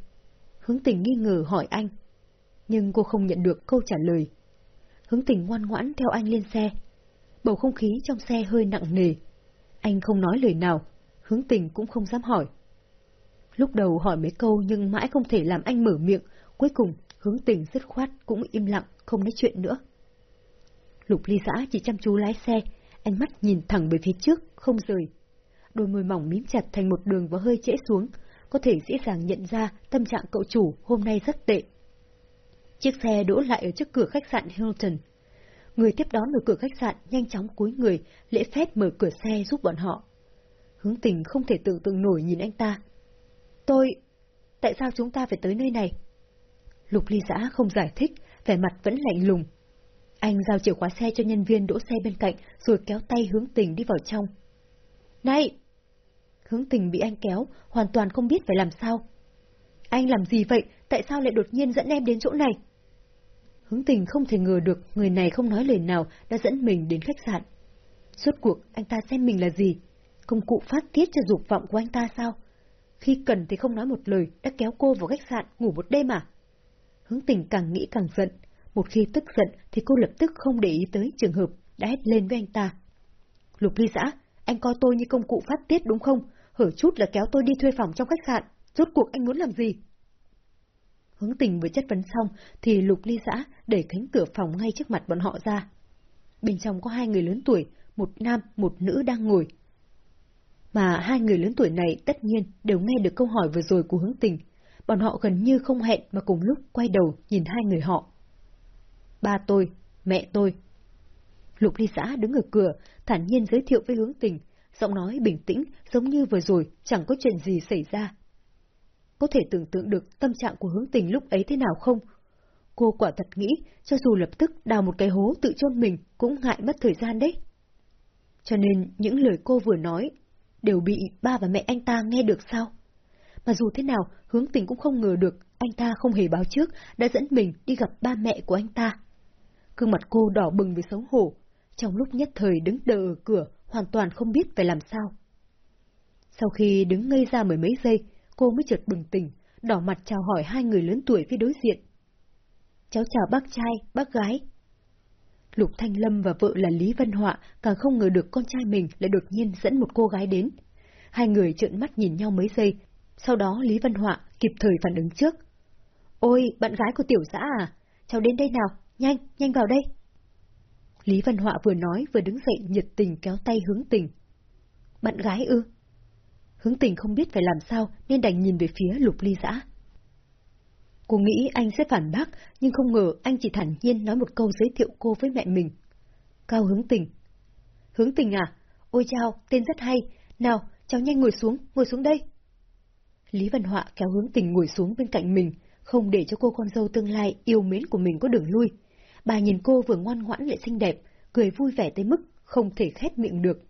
Hướng tình nghi ngờ hỏi anh. Nhưng cô không nhận được câu trả lời. Hướng tình ngoan ngoãn theo anh lên xe. Bầu không khí trong xe hơi nặng nề. Anh không nói lời nào, hướng tình cũng không dám hỏi. Lúc đầu hỏi mấy câu nhưng mãi không thể làm anh mở miệng, cuối cùng hướng tình dứt khoát cũng im lặng, không nói chuyện nữa. Lục ly xã chỉ chăm chú lái xe, ánh mắt nhìn thẳng về phía trước, không rời. Đôi môi mỏng mím chặt thành một đường và hơi trễ xuống, có thể dễ dàng nhận ra tâm trạng cậu chủ hôm nay rất tệ. Chiếc xe đỗ lại ở trước cửa khách sạn Hilton. Người tiếp đón ở cửa khách sạn nhanh chóng cúi người, lễ phép mở cửa xe giúp bọn họ. Hướng tình không thể tưởng tượng nổi nhìn anh ta. Tôi... Tại sao chúng ta phải tới nơi này? Lục ly giã không giải thích, vẻ mặt vẫn lạnh lùng. Anh giao chìa khóa xe cho nhân viên đỗ xe bên cạnh, rồi kéo tay hướng tình đi vào trong. Này! Hướng tình bị anh kéo, hoàn toàn không biết phải làm sao. Anh làm gì vậy? Tại sao lại đột nhiên dẫn em đến chỗ này? Hướng tình không thể ngờ được người này không nói lời nào đã dẫn mình đến khách sạn. Suốt cuộc, anh ta xem mình là gì? Công cụ phát tiết cho dục vọng của anh ta sao? Khi cần thì không nói một lời, đã kéo cô vào khách sạn ngủ một đêm à? Hướng tình càng nghĩ càng giận. Một khi tức giận thì cô lập tức không để ý tới trường hợp đã hét lên với anh ta. Lục ly giã, anh coi tôi như công cụ phát tiết đúng không? Hở chút là kéo tôi đi thuê phòng trong khách sạn. Rốt cuộc anh muốn làm gì? Hướng tình vừa chất vấn xong thì lục ly giã đẩy cánh cửa phòng ngay trước mặt bọn họ ra. Bên trong có hai người lớn tuổi, một nam, một nữ đang ngồi. Mà hai người lớn tuổi này tất nhiên đều nghe được câu hỏi vừa rồi của hướng tình. Bọn họ gần như không hẹn mà cùng lúc quay đầu nhìn hai người họ. Ba tôi, mẹ tôi. Lục ly xã đứng ở cửa, thản nhiên giới thiệu với hướng tình, giọng nói bình tĩnh giống như vừa rồi chẳng có chuyện gì xảy ra. Có thể tưởng tượng được tâm trạng của hướng tình lúc ấy thế nào không? Cô quả thật nghĩ, cho dù lập tức đào một cái hố tự chôn mình cũng ngại mất thời gian đấy. Cho nên những lời cô vừa nói đều bị ba và mẹ anh ta nghe được sao? Mà dù thế nào, hướng tình cũng không ngờ được anh ta không hề báo trước đã dẫn mình đi gặp ba mẹ của anh ta. Cương mặt cô đỏ bừng vì xấu hổ, trong lúc nhất thời đứng đờ ở cửa, hoàn toàn không biết phải làm sao. Sau khi đứng ngây ra mười mấy giây, cô mới chợt bừng tỉnh, đỏ mặt chào hỏi hai người lớn tuổi phía đối diện. Cháu chào bác trai, bác gái. Lục Thanh Lâm và vợ là Lý Văn Họa càng không ngờ được con trai mình lại đột nhiên dẫn một cô gái đến. Hai người trợn mắt nhìn nhau mấy giây, sau đó Lý Văn Họa kịp thời phản ứng trước. Ôi, bạn gái của tiểu xã à? Cháu đến đây nào, nhanh, nhanh vào đây. Lý Văn Họa vừa nói vừa đứng dậy nhiệt tình kéo tay hướng tình. Bạn gái ư? Hướng tình không biết phải làm sao nên đành nhìn về phía lục ly giã. Cô nghĩ anh sẽ phản bác, nhưng không ngờ anh chỉ thản nhiên nói một câu giới thiệu cô với mẹ mình. Cao hướng tình. Hướng tình à? Ôi chao, tên rất hay. Nào, cháu nhanh ngồi xuống, ngồi xuống đây. Lý Văn Họa kéo hướng tình ngồi xuống bên cạnh mình, không để cho cô con dâu tương lai yêu mến của mình có đường lui. Bà nhìn cô vừa ngoan ngoãn lại xinh đẹp, cười vui vẻ tới mức không thể khép miệng được.